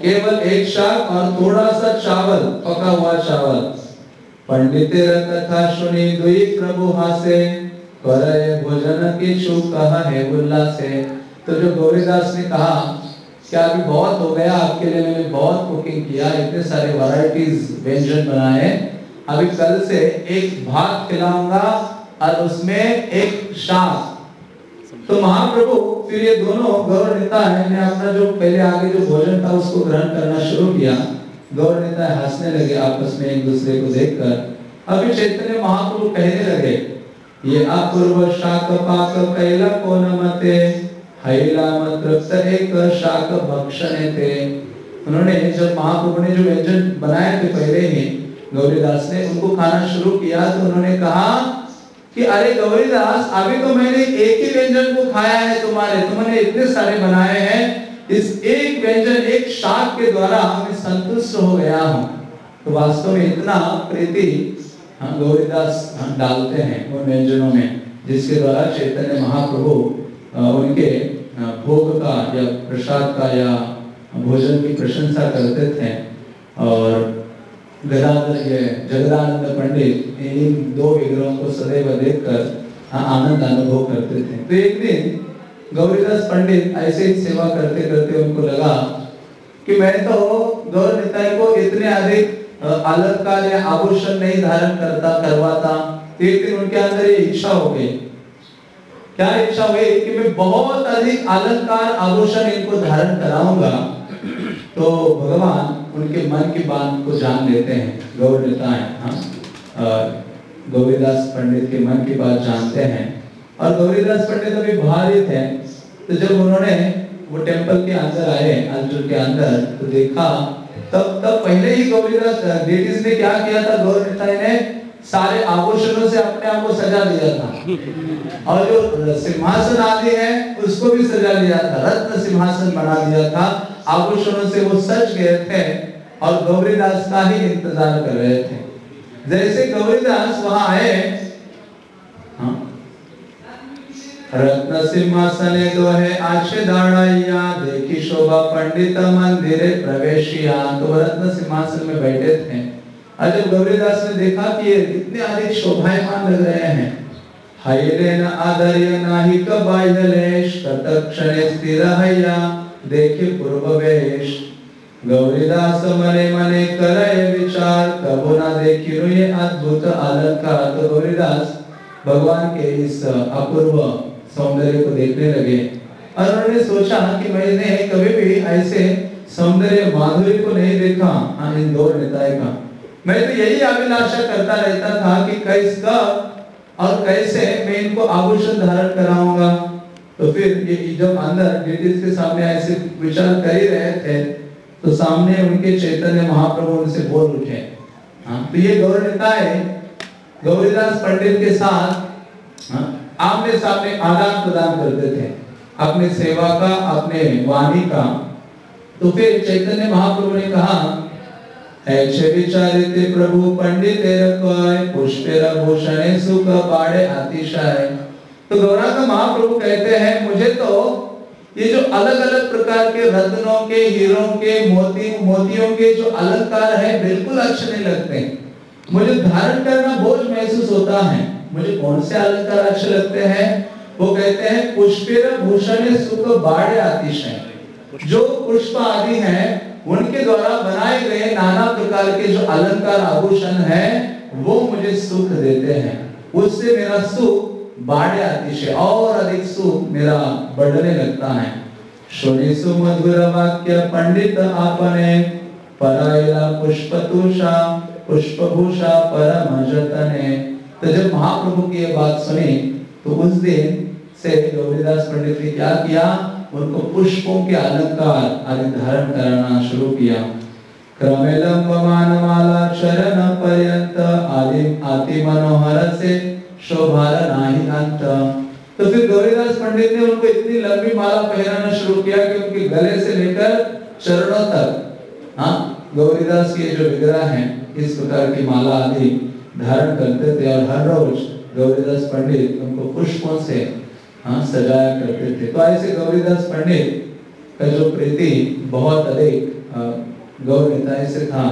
केवल एक शाक और थोड़ा सा चावल, पका हुआ चावल। पंडित कथा सुनी दुई प्रभु हासे करे भोजन की छु कहा है उल्लासे। तो जो गौरीदास ने कहा, क्या अभी बहुत हो गया? आपके लिए मैंने बहुत कुकिंग किया, इतने सारे वैरायटीज व्यंजन बनाए। अभी कल से एक भात खिलाऊँगा और उसमें एक शाक तो महाप्रभु, फिर ये दोनों गौर नेता है ने अपना जो पहले आगे जो भोजन था, उसको ग्रहण करना शुरू किया। गौर नेता हंसने लगे आपस में एक दूसरे को देखकर। अभी चैतन्य महाप्रभु कहने लगे, ये अपूर्व शाक पाक कैला कोन मते हैला मत एक शाक भक्षण थे उन्होंने जब महाप्रभु ने जो व्यंजन बनाए थे पहले ही, गौरीदास ने उनको खाना शुरू किया तो उन्होंने कहा कि अरे गौरीदास अभी तो मैंने एक ही व्यंजन को खाया है तुम्हारे तुमने इतने सारे बनाए हैं। इस एक व्यंजन एक शाक के द्वारा मैं संतुष्ट हो गया हूँ। तो वास्तव में इतना प्रीति हाँ, गौरीदास हाँ, डालते हैं उन व्यंजनों में जिसके द्वारा चैतन्य महाप्रभु उनके भोग का या प्रसाद का या भोजन की प्रशंसा करते थे। और जगदानंद पंडित इन दो विग्रहों को सदैव देखकर आनंद अनुभव करते थे। तो एक दिन गौरीदास पंडित ऐसे ही सेवा करते करते उनको लगा कि मैं तो गौर निताई को इतने अधिक अलंकार या आभूषण नहीं धारण करता, करवाता। एक दिन उनके अंदर ये इच्छा हो गई। क्या इच्छा हुई कि मैं बहुत अधिक अलंकार, आभूषण इनको धारण कराऊँगा। तो भगवान उनके मन की बात को जान लेते हैं। गौर नेताएँ हाँ अ, गौरीदास पंडित के मन की बात जानते हैं। और गौरीदास पंडित अभी ही। थे तो जब उन्होंने वो टेंपल के अंदर आए अल्टर के अंदर तो देखा तब तब पहले ही गौरीदास लेडीज़ ने क्या किया था? गौर नेताएँ ने सारे आभूषणों से अपने आप को सजा लिया था। और जो सिंहासन आदि है उसको भी सजा लिया था। रत्न सिंहासन बना दिया था। आभूषणों से वो सच गए थे और गौरीदास का ही इंतज़ार कर रहे थे। जैसे गौरीदास वहाँ आए हाँ, रत्न सिंहासने दो है आशे दाड़ाइया देखी शोभा पंडित मंदिर प्रवेशिया। तो रत्न सिंहासन में बैठे थे। जब गौरीदास ने देखा कि ये इतने अधिक शोभायमान लग रहे हैं हैलेन आदर्य नाही कबाह्यलेश तत्क्षणे स्थिर हैया। देखे पूर्व वेश गौरीदास मने मने करे विचार कबो ना देखियो ये अद्भुत अलंकार। तो गौरीदास भगवान के इस अपूर्व सौंदर्य को देखने लगे। और उन्होंने सोचा कि मैंने कभी भी ऐसे सौंदर्य माधुरी को नहीं देखा हाँ इन दो नेताए का। मैं तो यही अभिलाषा करता रहता था कि कैस और कैसे मैं इनको आभूषण धारण कराऊँगा। तो फिर ये जब अंदर ब्रिटिश के सामने ऐसे विचार कर ही रहे थे तो सामने उनके चैतन्य महाप्रभु उनसे बोल उठे। हाँ तो ये गौर नेताए गौरीदास पंडित के साथ हाँ, आमने सामने आदान प्रदान करते थे अपने सेवा का अपने वाणी का। तो फिर चैतन्य महाप्रभु ने कहा ऐसे विचारित प्रभु पंडित पुष्पेर भूषणे सुख बाड़े अतिशय तो गौरांग महाप्रभु कहते हैं, मुझे तो ये जो अलग अलग प्रकार के रत्नों के, हीरों के, मोती, मोतियों के जो अलंकार है, बिल्कुल अच्छे नहीं लगते। मुझे धारण करना बोझ महसूस होता है। मुझे कौन से अलंकार अच्छे लगते हैं? वो कहते हैं, पुष्पेर भूषण सुख बाड़े अतिशय जो पुष्प आदि हैं, उनके द्वारा बनाए गए नाना प्रकार के जो अलंकार आभूषण हैं, वो मुझे सुख देते हैं। उससे मेरा सुख बाढ़े अतिशय और अधिक सुख मेरा बढ़ने लगता है। सुनी सुमधुर वाक्य, पंडित आपने, परायला पुष्पतुषा, पुष्पभूषा परम जतने तो जब महाप्रभु की ये बात सुनी तो उस दिन से गौरीदास पंडित ने क्या किया? उनको पुष्पों के अलंकार, आदि धारण कराना शुरू किया। क्रमे लंबमान माला चरण पर्यंत, आदि अति मनोहर से शोभार नाही. अंत तो फिर गौरीदास पंडित ने उनको इतनी लंबी माला पहनाना शुरू किया कि उनके गले से लेकर चरणों तक हाँ गौरीदास के जो विग्रह हैं, इस प्रकार की माला आदि धारण करते थे और हर रोज गौरीदास पंडित उनको पुष्पों से हाँ सजाया करते थे। तो ऐसे गौरीदास पंडित का जो प्रीति बहुत अधिक गौर निताय से था।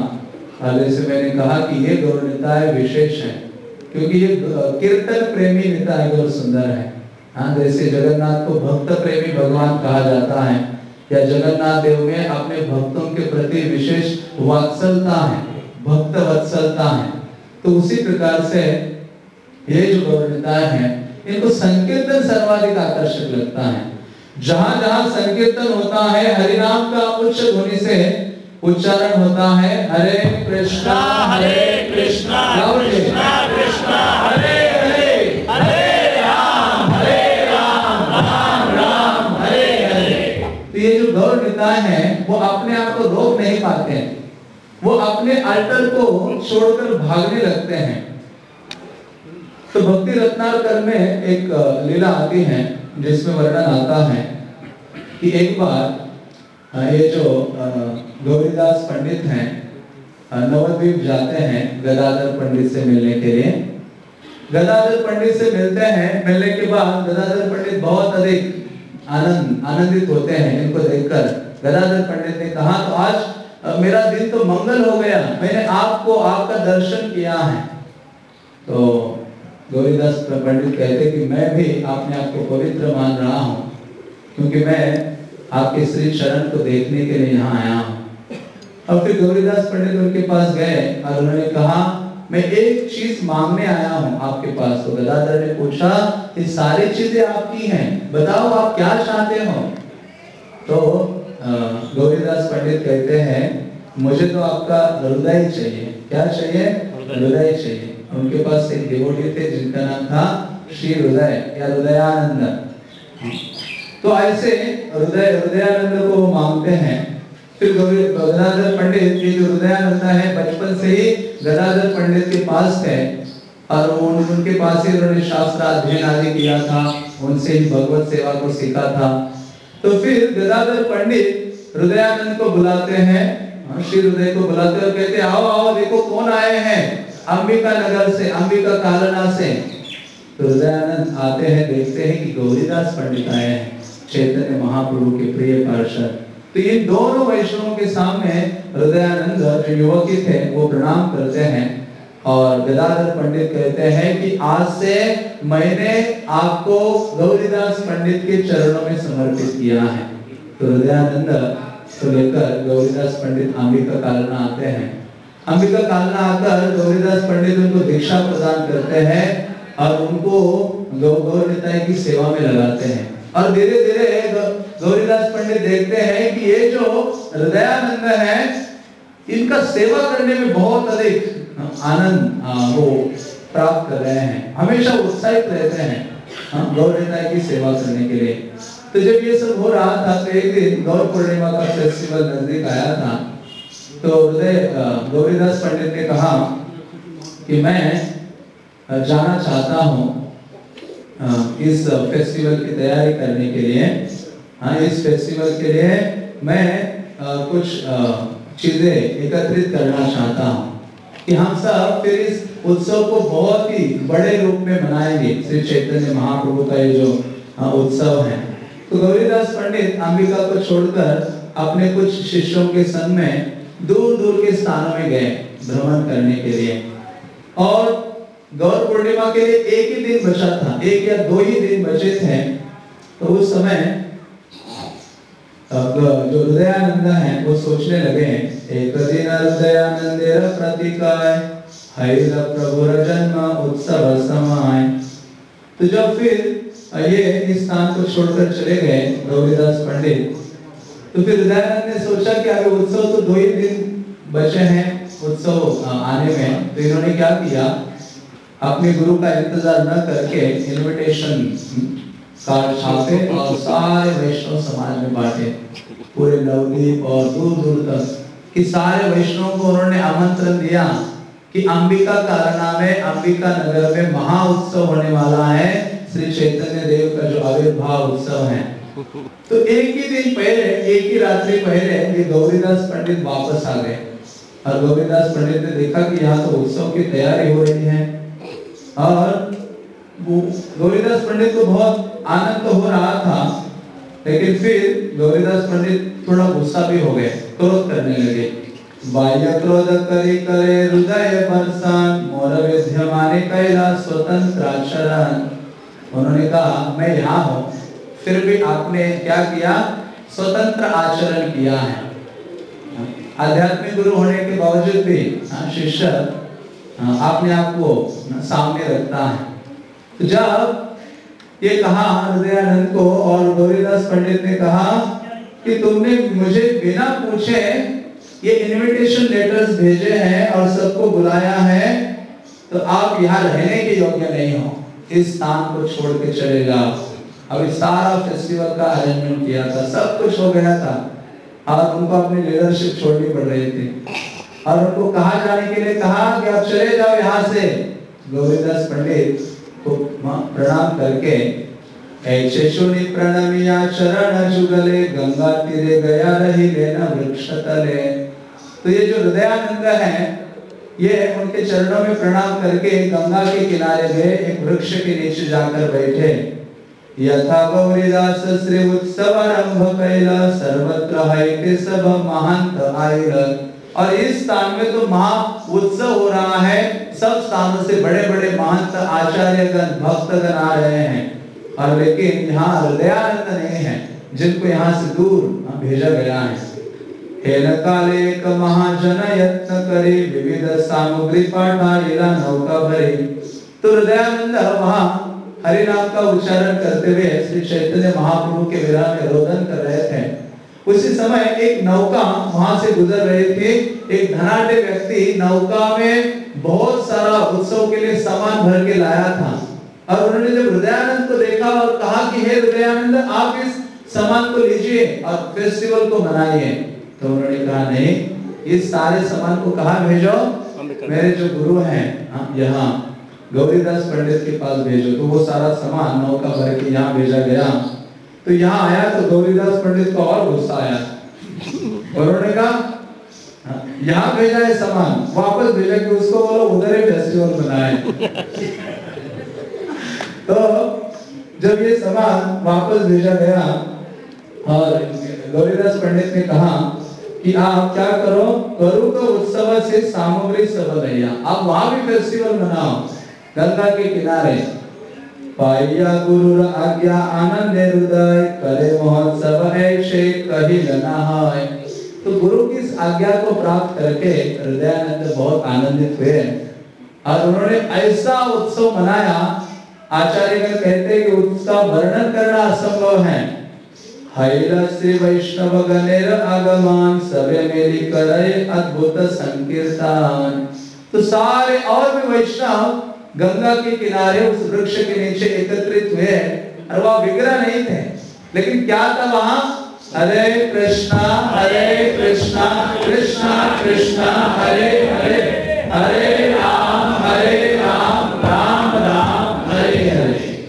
पहले से मैंने कहा कि ये गौर निताय विशेष है। क्योंकि ये कीर्तन प्रेमी निताय गौर सुंदर है। हाँ जैसे जगन्नाथ को भक्त प्रेमी भगवान कहा जाता है या जगन्नाथ देव में अपने भक्तों के प्रति विशेष वात्सलता है भक्त वत्सलता है। तो उसी प्रकार से ये जो गौरवताएँ हैं इनको संकीर्तन सर्वाधिक आकर्षक लगता है। जहाँ जहाँ संकीर्तन होता है हरिनाम का उच्च ध्वनि से उच्चारण होता है हरे कृष्णा
हरे कृष्णा कृष्णा
वो अपने आप को रोक नहीं पाते हैं। अल्टर को छोड़कर भागने लगते हैं। तो भक्ति रत्नाकर में एक लीला आती है, जिसमें वर्णन आता है कि एक बार ये जो गौरीदास पंडित हैं नवद्वीप जाते हैं गदाधर पंडित से मिलने के लिए। गदाधर पंडित से मिलते हैं, मिलने के बाद गदाधर पंडित बहुत अधिक आनंद, आनंदित होते हैं इनको देखकर। गदाधर पंडित ने कहा तो आज मेरा दिन तो मंगल हो गया, मैंने आपको आपका दर्शन किया है। तो गौरीदास पंडित कहते कि मैं भी अपने आप को पवित्र मान रहा हूँ, क्योंकि मैं आपके श्री चरण को देखने के लिए यहाँ आया हूँ। और फिर गौरीदास पंडित उनके पास गए और उन्होंने कहा मैं एक चीज़ मांगने आया हूँ आपके पास। तो गदाधर ने पूछा ये सारी चीज़ें आपकी हैं बताओ आप क्या चाहते हो? तो गौरीदास पंडित कहते हैं मुझे तो आपका हृदय चाहिए। क्या चाहिए? हृदय चाहिए। उनके पास एक डिवोटी थे जिनका नाम था श्री हृदय या हृदयानंद तो ऐसे हृदय हृदयानंद को मांगते हैं। फिर गदाधर पंडित ये जो हृदयानंद है बचपन से ही गदाधर पंडित के पास थे और उन, उनके पास ही उन्होंने शास्त्र अध्ययन आदि किया था उनसे ही भगवत सेवा को सीखा था। तो फिर गदाधर पंडित हृदयानंद को बुलाते हाँ, श्री हृदय को बुलाते और कहते आओ आओ देखो कौन आए हैं अंबिका नगर से अंबिका कालना से। तो हृदयानंद आते हैं देखते हैं कि गौरीदास पंडित आए हैं चैतन्य महाप्रभु के प्रिय पार्षद। तो इन दोनों वैष्णवों के सामने हृदयानंद जो युवक ही, वो प्रणाम करते हैं। और गदाधर पंडित कहते हैं कि आज से मैंने आपको गौरीदास पंडित के चरणों में समर्पित किया है। तो हृदयानंद को लेकर गौरीदास पंडित अंबिका कालना आते हैं। अंबिका कालना आकर गौरीदास पंडित उनको दीक्षा प्रदान करते हैं और उनको गौर की सेवा में लगाते हैं। और धीरे धीरे गौरीदास पंडित देखते हैं कि ये जो हृदयानंद है इनका सेवा करने में बहुत अधिक आनंद वो प्राप्त कर रहे हैं। हमेशा उत्साहित रहते हैं हाँ, गौर की सेवा करने के लिए। तो जब ये सब हो रहा था तो एक दिन गौर पूर्णिमा का फेस्टिवल नज़दीक आया था। तो हृदय गौरीदास पंडित ने कहा कि मैं जाना चाहता हूँ इस फेस्टिवल की तैयारी करने के लिए। हाँ इस फेस्टिवल के लिए मैं अ, कुछ चीज़ें एकत्रित करना चाहता हूँ कि हम सब फिर इस उत्सव को बहुत ही बड़े रूप में मनाएँगे। श्री चैतन्य महाप्रभु का ये जो उत्सव है। तो गौरीदास पंडित अंबिका को छोड़कर अपने कुछ शिष्यों के संग में दूर दूर के स्थानों में गए भ्रमण करने के लिए। और गौर पूर्णिमा के लिए एक ही दिन बचा था एक या दो ही दिन बचे थे। तो उस समय जो हृदयानंद है वो सोचने लगे, एक दिन हृदयानंदेर प्रतीकाय हैल प्रभुर जन्म उत्सव समाय। तो जब फिर ये इस स्थान को छोड़कर चले गए गौरीदास पंडित तो फिर हृदयानंद ने सोचा कि अभी उत्सव तो दो ही दिन बचे हैं, उत्सव आने में। तो इन्होंने क्या किया? अपने गुरु का इंतज़ार न करके इनविटेशन कार्ड छापे और सारे वैष्णव समाज में बांटे। पूरे नवद्वीप और दूर दूर तक कि सारे वैष्णव को उन्होंने आमंत्रण दिया कि अंबिका कारणा में अंबिका नगर में महा उत्सव होने वाला है, श्री चैतन्य देव का जो आविर्भाव उत्सव है। तो एक ही दिन पहले, एक ही रात्रि पहले ये गौरीदास पंडित वापस आ गए। और गौरीदास पंडित ने देखा कि यहाँ तो उत्सव की तैयारी हो रही है। और गौरीदास पंडित को बहुत आनंद तो हो रहा था लेकिन फिर गौरीदास पंडित थोड़ा गुस्सा भी हो गए क्रोध करने लगे बाह्य क्रोध करी करे हृदय परसान मोर स्वतंत्र आचरण उन्होंने कहा मैं यहाँ हूँ फिर भी आपने क्या किया स्वतंत्र आचरण किया है आध्यात्मिक गुरु होने के बावजूद भी हाँ, शिष्य हाँ, अपने आप को हाँ, सामने रखता है तो जब ये कहा हृदयानंद को और गौरीदास पंडित ने कहा कि तुमने मुझे बिना पूछे ये इनविटेशन लेटर्स भेजे हैं और सबको बुलाया है तो आप यहाँ रहने के योग्य नहीं हो। इस स्थान को छोड़ के चले जाओ। अभी सारा फेस्टिवल का अरेंजमेंट किया था, सब कुछ हो गया था। और उनको अपनी लीडरशिप छोड़नी पड़ रही थी। और उनको कहा जाने के लिए कहा कि आप चले जाओ यहाँ से। गोविंदास पंडित को प्रणाम करके शिशुनि प्रणमिया चरण जुगले, गंगा तीरे गया रही लेना वृक्ष तले। तो ये जो हृदयानंद है, ये उनके चरणों में प्रणाम करके गंगा के किनारे गए एक वृक्ष के नीचे जाकर बैठे। यथा गौरीदास श्री उत्सव आरंभ कैला, सर्वत्र है सब महंत आयल। और इस स्थान में तो महा उत्सव हो रहा है। सब स्थानों से बड़े बड़े महंत आचार्यगण भक्तगण आ रहे हैं। और लेकिन यहाँ हृदयानंद नहीं है, जिनको यहाँ से दूर भेजा गया है। महाजन यत्न करे, विविध सामग्री पाठाइला नौका भरे। तो हृदयानंद वहाँ हरि नाम का उच्चारण करते हुए श्री चैतन्य महाप्रभु के विराम में रोदन कर रहे थे। उसी समय एक नौका वहाँ से गुजर रही थी। एक धनाढ़ व्यक्ति नौका में बहुत सारा उत्सव के लिए सामान भर के लाया था। और उन्होंने जब हृदयानंद को देखा और कहा कि हे हृदयानंद आप इस सामान को लीजिए और फेस्टिवल को मनाइए। तो उन्होंने कहा नहीं इस सारे सामान को कहा भेजो? मेरे जो गुरु हैं यहाँ गौरीदास पंडित के पास भेजो। तो वो सारा सामान नौका भर के यहाँ भेजा गया। तो यहाँ आया तो गौरीदास पंडित को और गुस्सा आया। उन्होंने कहा यहाँ भेजा है सामान, वापस भेजा कि उसको बोलो, उधर ही फेस्टिवल बनाए। तो जब ये सामान वापस भेजा गया, और गौरीदास पंडित ने कहा कि आप क्या करो करो तो उत्सव से सामग्री सब लैया आप वहाँ भी फेस्टिवल मनाओ गंगा के किनारे। पाइया गुरु आज्ञा आनंद हृदय, करे महोत्सव ऐसे कही है तो गुरु की इस आज्ञा को प्राप्त करके हृदयानंद बहुत आनंदित हुए और उन्होंने ऐसा उत्सव मनाया आचार्यगण कहते हैं कि उसका वर्णन करना असंभव है। हैल वैष्णव गणेर आगमान सबे मेरी करे अद्भुत संकीर्तन। तो सारे और भी वैष्णव गंगा के किनारे उस वृक्ष के नीचे एकत्रित हुए। और वह विग्रह नहीं थे। लेकिन क्या था वहाँ? हरे कृष्णा हरे कृष्णा कृष्णा कृष्णा, हरे हरे हरे राम हरे राम राम राम, हरे हरे।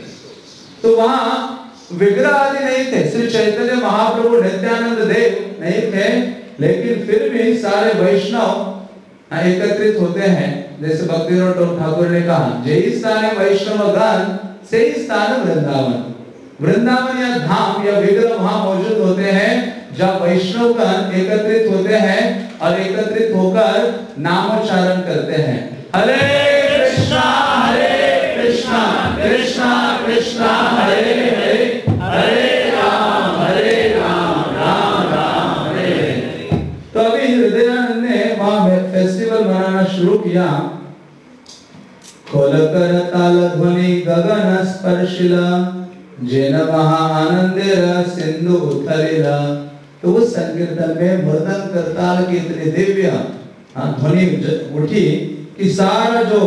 तो वहाँ विग्रह आदि नहीं थे। श्री चैतन्य महाप्रभु नित्यानंद देव नहीं थे। लेकिन फिर भी सारे वैष्णव एकत्रित होते हैं। जैसे भक्ति ठाकुर ने कहा, जय स्थान वैष्णव गण से स्थान वृंदावन। वृंदावन या धाम या विग्रह वहाँ मौजूद होते हैं, जहाँ वैष्णव गण एकत्रित होते हैं और एकत्रित होकर नामोच्चारण करते हैं। हरे कृष्णा हरे कृष्णा कृष्णा कृष्णा, हरे शुरू किया खोल कर ताल ध्वनि गगन स्पर्शिला जेन महा आनंदेर सिंधु उथलिला। तो उस संकीर्तन में मृदंग करताल की इतनी दिव्य ध्वनि उठी कि सारा जो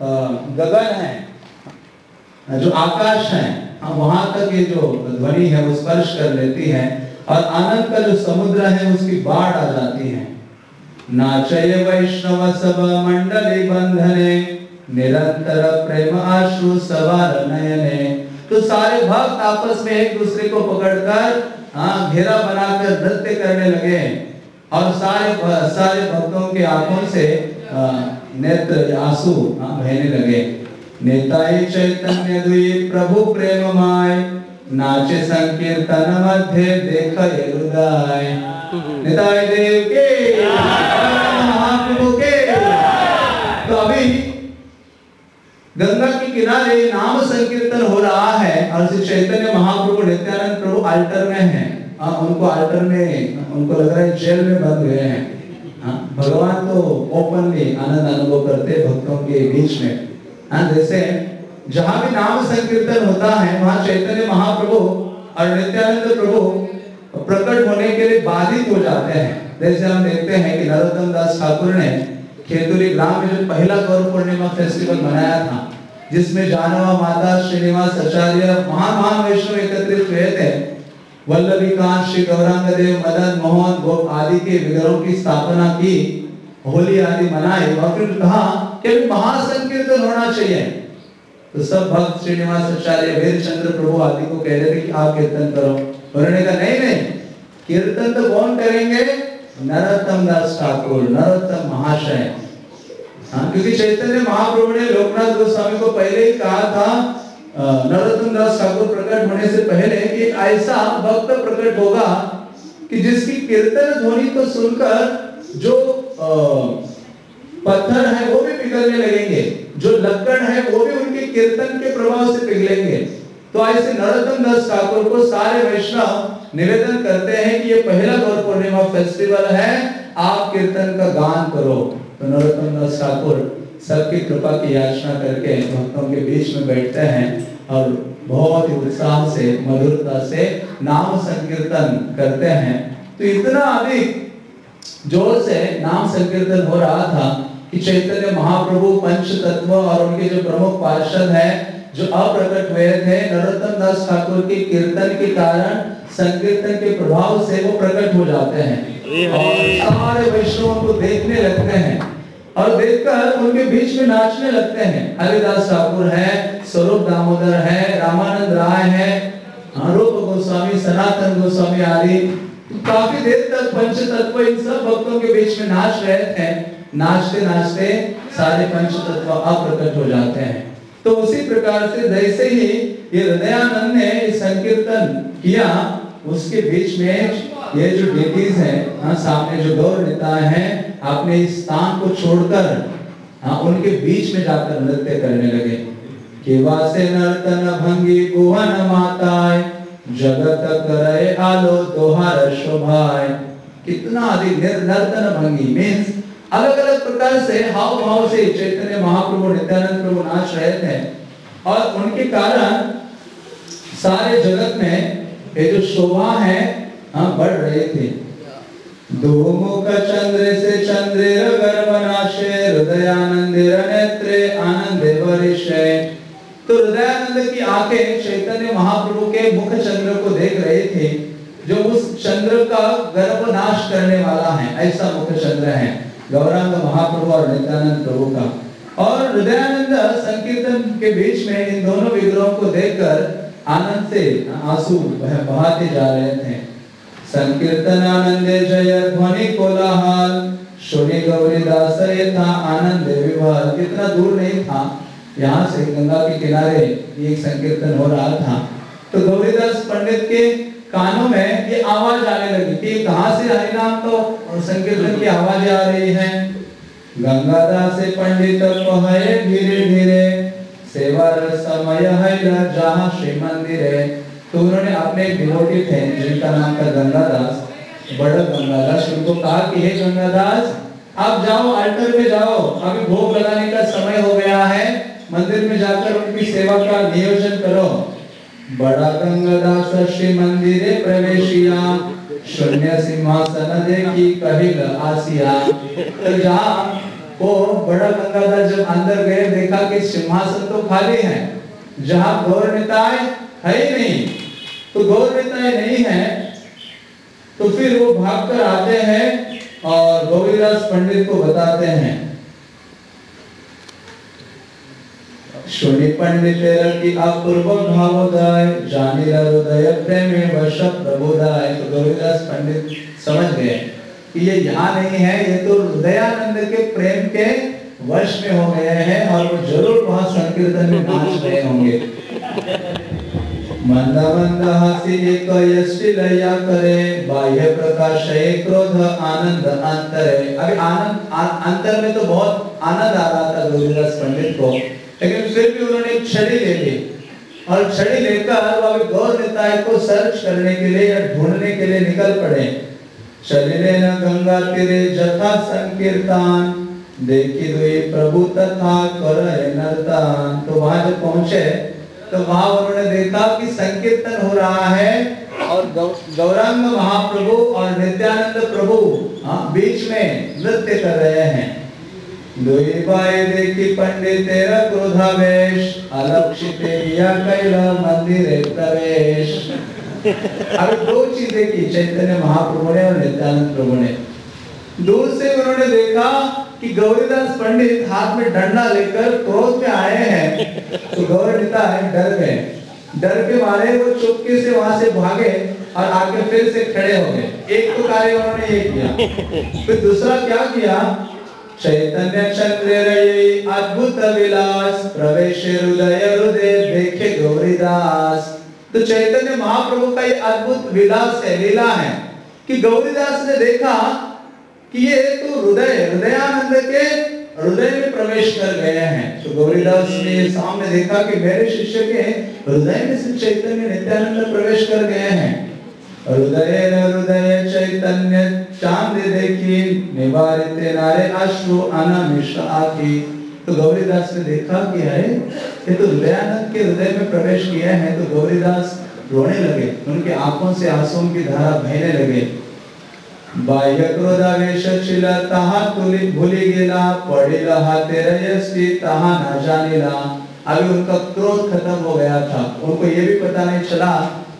गगन है, जो आकाश है वहाँ तक ये जो ध्वनि है वो स्पर्श कर लेती है और आनंद का जो समुद्र है उसकी बाढ़ आ जाती है। नाचय वैष्णव सब मंडली बंधने, निरंतर प्रेम आश्रु सवार नयने। तो सारे भक्त आपस में एक दूसरे को पकड़कर हाँ घेरा बनाकर नृत्य करने लगे। और सारे सारे भक्तों के आँखों से नेत्र, आँसू बहने लगे। नेताई चैतन्य दुई प्रभु प्रेममाय नाचे संकीर्तन मध्य देख हृदय निताई देव के महाप्रभु के तो अभी गंगा के किनारे नाम संकीर्तन हो रहा है और श्री चैतन्य महाप्रभु नित्यानंद प्रभु अल्टर में हैं। आ, उनको अल्टर में उनको लग रहा है जेल में बंद हुए हैं। हाँ, भगवान तो ओपनली आनंद अनुभव करते भक्तों के बीच में। हाँ, जैसे जहाँ भी नाम संकीर्तन होता है, वहाँ चैतन्य महाप्रभु और नित्यानंद प्रभु प्रकट होने के लिए बाधित हो जाते हैं। जैसे हम देखते हैं कि नरोत्तम दास ठाकुर ने खेतुरी ग्राम में जो पहला गौर पूर्णिमा फेस्टिवल मनाया था, जिसमें जानवा माता, श्रीनिवास आचार्य, महान महान वैष्णव एकत्रित हुए थे। वल्लभी कांत, श्री गौरांग देव, मदन, मोहन, गोप आदि के विग्रहों की स्थापना की, होली आदि मनाई और फिर कहा कि महासंकीर्तन होना चाहिए। तो सब भक्त श्रीनिवास आचार्य वीर चंद्र प्रभु आदि को कह रहे थे कि आप कीर्तन करो। उन्होंने कहा नहीं नहीं कीर्तन तो कौन करेंगे? नरोत्तम दास ठाकुर नरोत्तम महाशय। हाँ क्योंकि चैतन्य महाप्रभु ने लोकनाथ गोस्वामी को पहले ही कहा था नरोत्तम दास ठाकुर प्रकट होने से पहले कि ऐसा भक्त प्रकट होगा कि जिसकी कीर्तन ध्वनि को सुनकर जो अ, पत्थर है, वो भी पिघलने लगेंगे। जो लक्कड़ है, वो भी उनके कीर्तन के प्रभाव से पिघलेंगे। तो ऐसे नरोत्तम दास ठाकुर को सारे वैष्णव निवेदन करते हैं कि ये पहला गौर पूर्णिमा फेस्टिवल है, आप कीर्तन का गान करो। तो नरोत्तम दास ठाकुर सबकी कृपा की याचना करके भक्तों के बीच में बैठते हैं और बहुत ही उत्साह से, मधुरता से नाम संकीर्तन करते हैं। तो इतना अधिक ज़ोर से नाम संकीर्तन हो रहा था कि चैतन्य महाप्रभु पंच तत्व और उनके जो प्रमुख पार्षद हैं जो अप्रकट हुए थे नरोत्तम दास ठाकुर के कीर्तन के कारण संकीर्तन के प्रभाव से वो प्रकट हो जाते हैं। और सारे वैष्णवों को देखने लगते हैं और देखकर उनके बीच में नाचने लगते हैं। हरिदास ठाकुर है स्वरूप दामोदर है रामानंद राय है रूप गोस्वामी सनातन गोस्वामी आदि। काफ़ी देर तक पंच तत्व इन सब भक्तों के बीच में नाच रहे थे। नाचते नाचते सारे पंच तत्व अप्रकट हो जाते हैं। तो उसी प्रकार से जैसे ही ये हृदयानंद ने संकीर्तन किया, उसके बीच में ये जो डेटीज हैं हाँ सामने जो गौर नेता हैं अपने स्थान को छोड़कर हाँ उनके बीच में जाकर नृत्य करने लगे। कि वासे नर्तन भंगी गुहन माताए, जगत करे आलो दोहार शोभाए। कितना अधिक निर- नर्तन भंगी मीन्स अलग अलग प्रकार से हाव भाव से चैतन्य महाप्रभु, नित्यानंद प्रभु नाच रहे थे और उनके कारण सारे जगत में ये जो शोभा है हाँ बढ़ रहे थे। दो मुख चंद्र से चंद्र गर्भ नाशे हृदयानंदेर नेत्रे, आनंद तो हृदयानंद की आँखें चैतन्य महाप्रभु के मुख चंद्र को देख रहे थे, जो उस चंद्र का गर्भ नाश करने वाला है, ऐसा मुख चंद्र है। गौरांग महाप्रभु और नित्यानंद प्रभु का। और हृदयानंद संकीर्तन के बीच में इन दोनों विग्रहों को देखकर आनंद से आँसू बह- बहाते जा रहे थे। संकीर्तन आनंदे जय, ध्वनि कोलाहल। सुनी गौरी दास था, आनंद विभल कितना दूर नहीं था। यहाँ से गंगा के किनारे एक संकीर्तन हो रहा था। तो गौरीदास पंडित के कानों में ये आवाज़ आने लगी कि कहाँ से हरिनाम तो? और संकीर्तन की आवाज़ आ रही है। गंगादास पंडित कहे धीरे धीरे सेवा समय है जहाँ श्री मंदिर है। तो उन्होंने अपने डिवोटी थे, जिनका नाम था गंगादास। बड़ा गंगादास, उनको कहा कि, हे गंगादास, आप जाओ, अल्टर में जाओ। अभी भोग लगाने का समय हो गया है। मंदिर में जाकर उनकी सेवा का नियोजन करो। बड़ा गंगादास श्री मंदिरे प्रवेशिया। शून्य सिंहासन देखी कहिल आसिया। तो जहाँ वो बड़ा गंगाधर जब अंदर गए, देखा कि सिंहासन तो खाली है। जहाँ गौर नेताएँ है ही नहीं। तो गौर नेताएँ नहीं है। तो फिर वो भागकर आते हैं और गोविंदास पंडित को बताते हैं। सुनि पंडित की अपूर्व भावोदय जानी हृदय प्रेमे वश प्रबोधाय तो गोविंदास पंडित समझ गए। कि ये यहाँ नहीं है, ये तो हृदयानंद के प्रेम के वश में हो गए हैं और वो ज़रूर वहाँ संकीर्तन में नाच रहे होंगे। मंद मंद हसी एक यष्टि लया करे बाह्य प्रकाश क्रोध आनंद अंतरे अभी आनंद अंतर में तो बहुत आनंद आ रहा था गोविंदास पंडित को। लेकिन फिर भी उन्होंने एक छड़ी ले ली। और छड़ी लेकर वो अभी गौर निताय को सर्च करने के लिए या ढूँढने के लिए निकल पड़े। चलिले न गंगा तीरे जथा संकीर्तन, देखी दुई प्रभु तथा करे तो वहाँ जब पहुँचे तो वहाँ उन्होंने देखा कि संकीर्तन हो रहा है और गौरांग महाप्रभु और नित्यानंद प्रभु हाँ बीच में नृत्य कर रहे हैं। दुई बाई देखी पंडित तेरा क्रोधावेश अलक्षित या कैला मंदिर प्रवेश। अभी दो चीज़ें की, चैतन्य महाप्रभु ने और नित्यानंद प्रभु ने दूर से उन्होंने देखा कि गौरीदास पंडित हाथ में डंडा लेकर क्रोध में आए हैं। तो गौरी नेता है, डर गए। डर के मारे वो चुपके से वहाँ से भागे और आके फिर से खड़े हो गए। एक तो कार्य उन्होंने ये किया। फिर दूसरा क्या किया? चैतन्य चंद्र रये अद्भुत विलास प्रवेश हृदय हृदय देखे गौरीदास। तो चैतन्य महाप्रभु का ये अद्भुत विलास है, लीला है, कि गौरीदास ने देखा कि ये तो हृदय, हृदयानंद के हृदय में प्रवेश कर गए हैं। तो गौरीदास ने सामने देखा कि मेरे शिष्य के हृदय में से चैतन्य नित्यानंद प्रवेश कर गए हैं। हृदय हृदय चैतन्य चाँद देखी, निवारित नारे अश्रु अनामिष आखी। तो गौरीदास ने देखा कि अरे ये तो हृदयानंद के हृदय में प्रवेश किए हैं तो गौरीदास रोने लगे। उनके आँखों से आंसुओं की धारा बहने लगे। बाह्य क्रोधावेश चिल तहा तुली भूली गेला, पड़िल हाथे रयसी तहा न जानिला। अभी उनका क्रोध खत्म हो गया था। उनको ये भी पता नहीं चला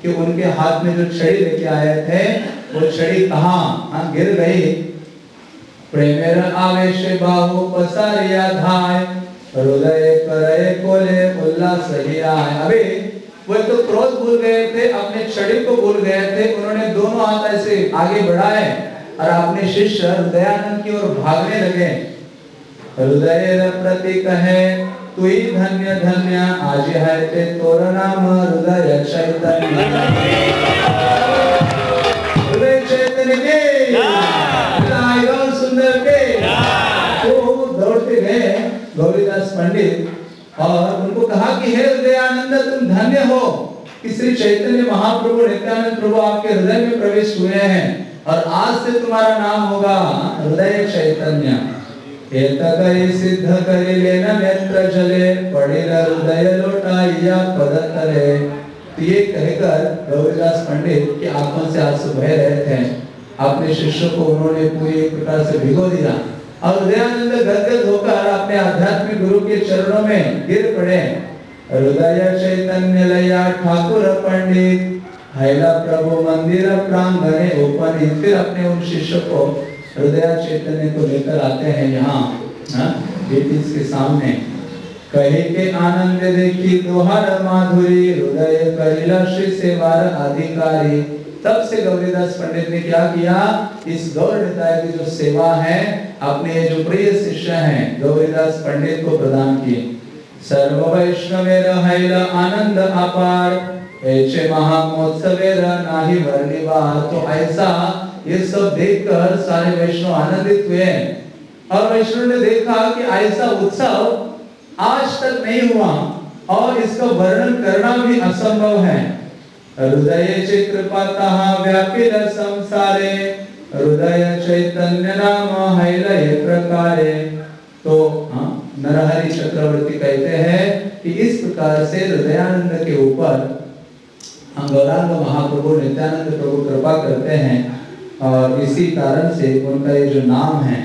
कि उनके हाथ में जो छड़ी लेके आए थे, वो छड़ी कहाँ? हाँ गिर गई। प्रेमेर आवेश बाहु पसारिया धाय, हृदय कोले वो तो क्रोध भूल गए थे, अपने छड़ी को भूल गए थे, उन्होंने दोनों हाथ ऐसे आगे बढ़ाए और अपने शिष्य हृदयानंद की ओर भागने लगे। हृदय प्रतीक है तू ही धन्य धन्य, आज है ते तोर नाम हृदय चैतन्य। हृदय चैतन्य के। सुंदर के। तो दौड़ते गए गौरीदास पंडित और उनको कहा कि हे हृदयानंद, तुम धन्य हो कि श्री चैतन्य महाप्रभु नित्यानंद प्रभु आपके हृदय में प्रवेश हुए हैं और आज से तुम्हारा नाम होगा हृदय चैतन्य। सिद्ध करि नेत्र जले ये कहकर रविदास पंडित की आँखों से आँसू बह रहे थे अपने शिष्य को उन्होंने पूरी एक प्रकार से भिगो दिया और हृदयानंद गदगद होकर अपने आध्यात्मिक गुरु के चरणों में गिर पड़े हृदय चैतन्य लया ठाकुर पंडित हैला प्रभु मंदिर प्रांगणे उपनित फिर अपने उन शिष्य को हृदय चैतन्य को लेकर आते हैं यहाँ ब्रिटिश के सामने। कहे के आनंद देखी दोहर माधुरी, हृदय श्री सेवार अधिकारी। तब से गौरीदास पंडित ने क्या किया? इस गौर निताय की जो सेवा है, अपने जो प्रिय शिष्य हैं, गौरीदास पंडित को प्रदान की सर्व वैष्णवेर हैल आनंद अपार ऐसे महामोत्सवेर नाही वर्णिवार तो ऐसा ये सब देखकर सारे वैष्णव आनंदित हुए। और वैष्णव ने देखा कि ऐसा उत्सव आज तक नहीं हुआ और इसका वर्णन करना भी असंभव है। हृदय चित्रपतः व्यापिल संसारे, हृदय चैतन्य नाम प्रकारे। तो हाँ नरहरि चक्रवर्ती कहते हैं कि इस प्रकार से हृदयानंद के ऊपर गौरांग महाप्रभु, नित्यानंद प्रभु कृपा करते हैं। और इसी कारण से उनका ये जो नाम है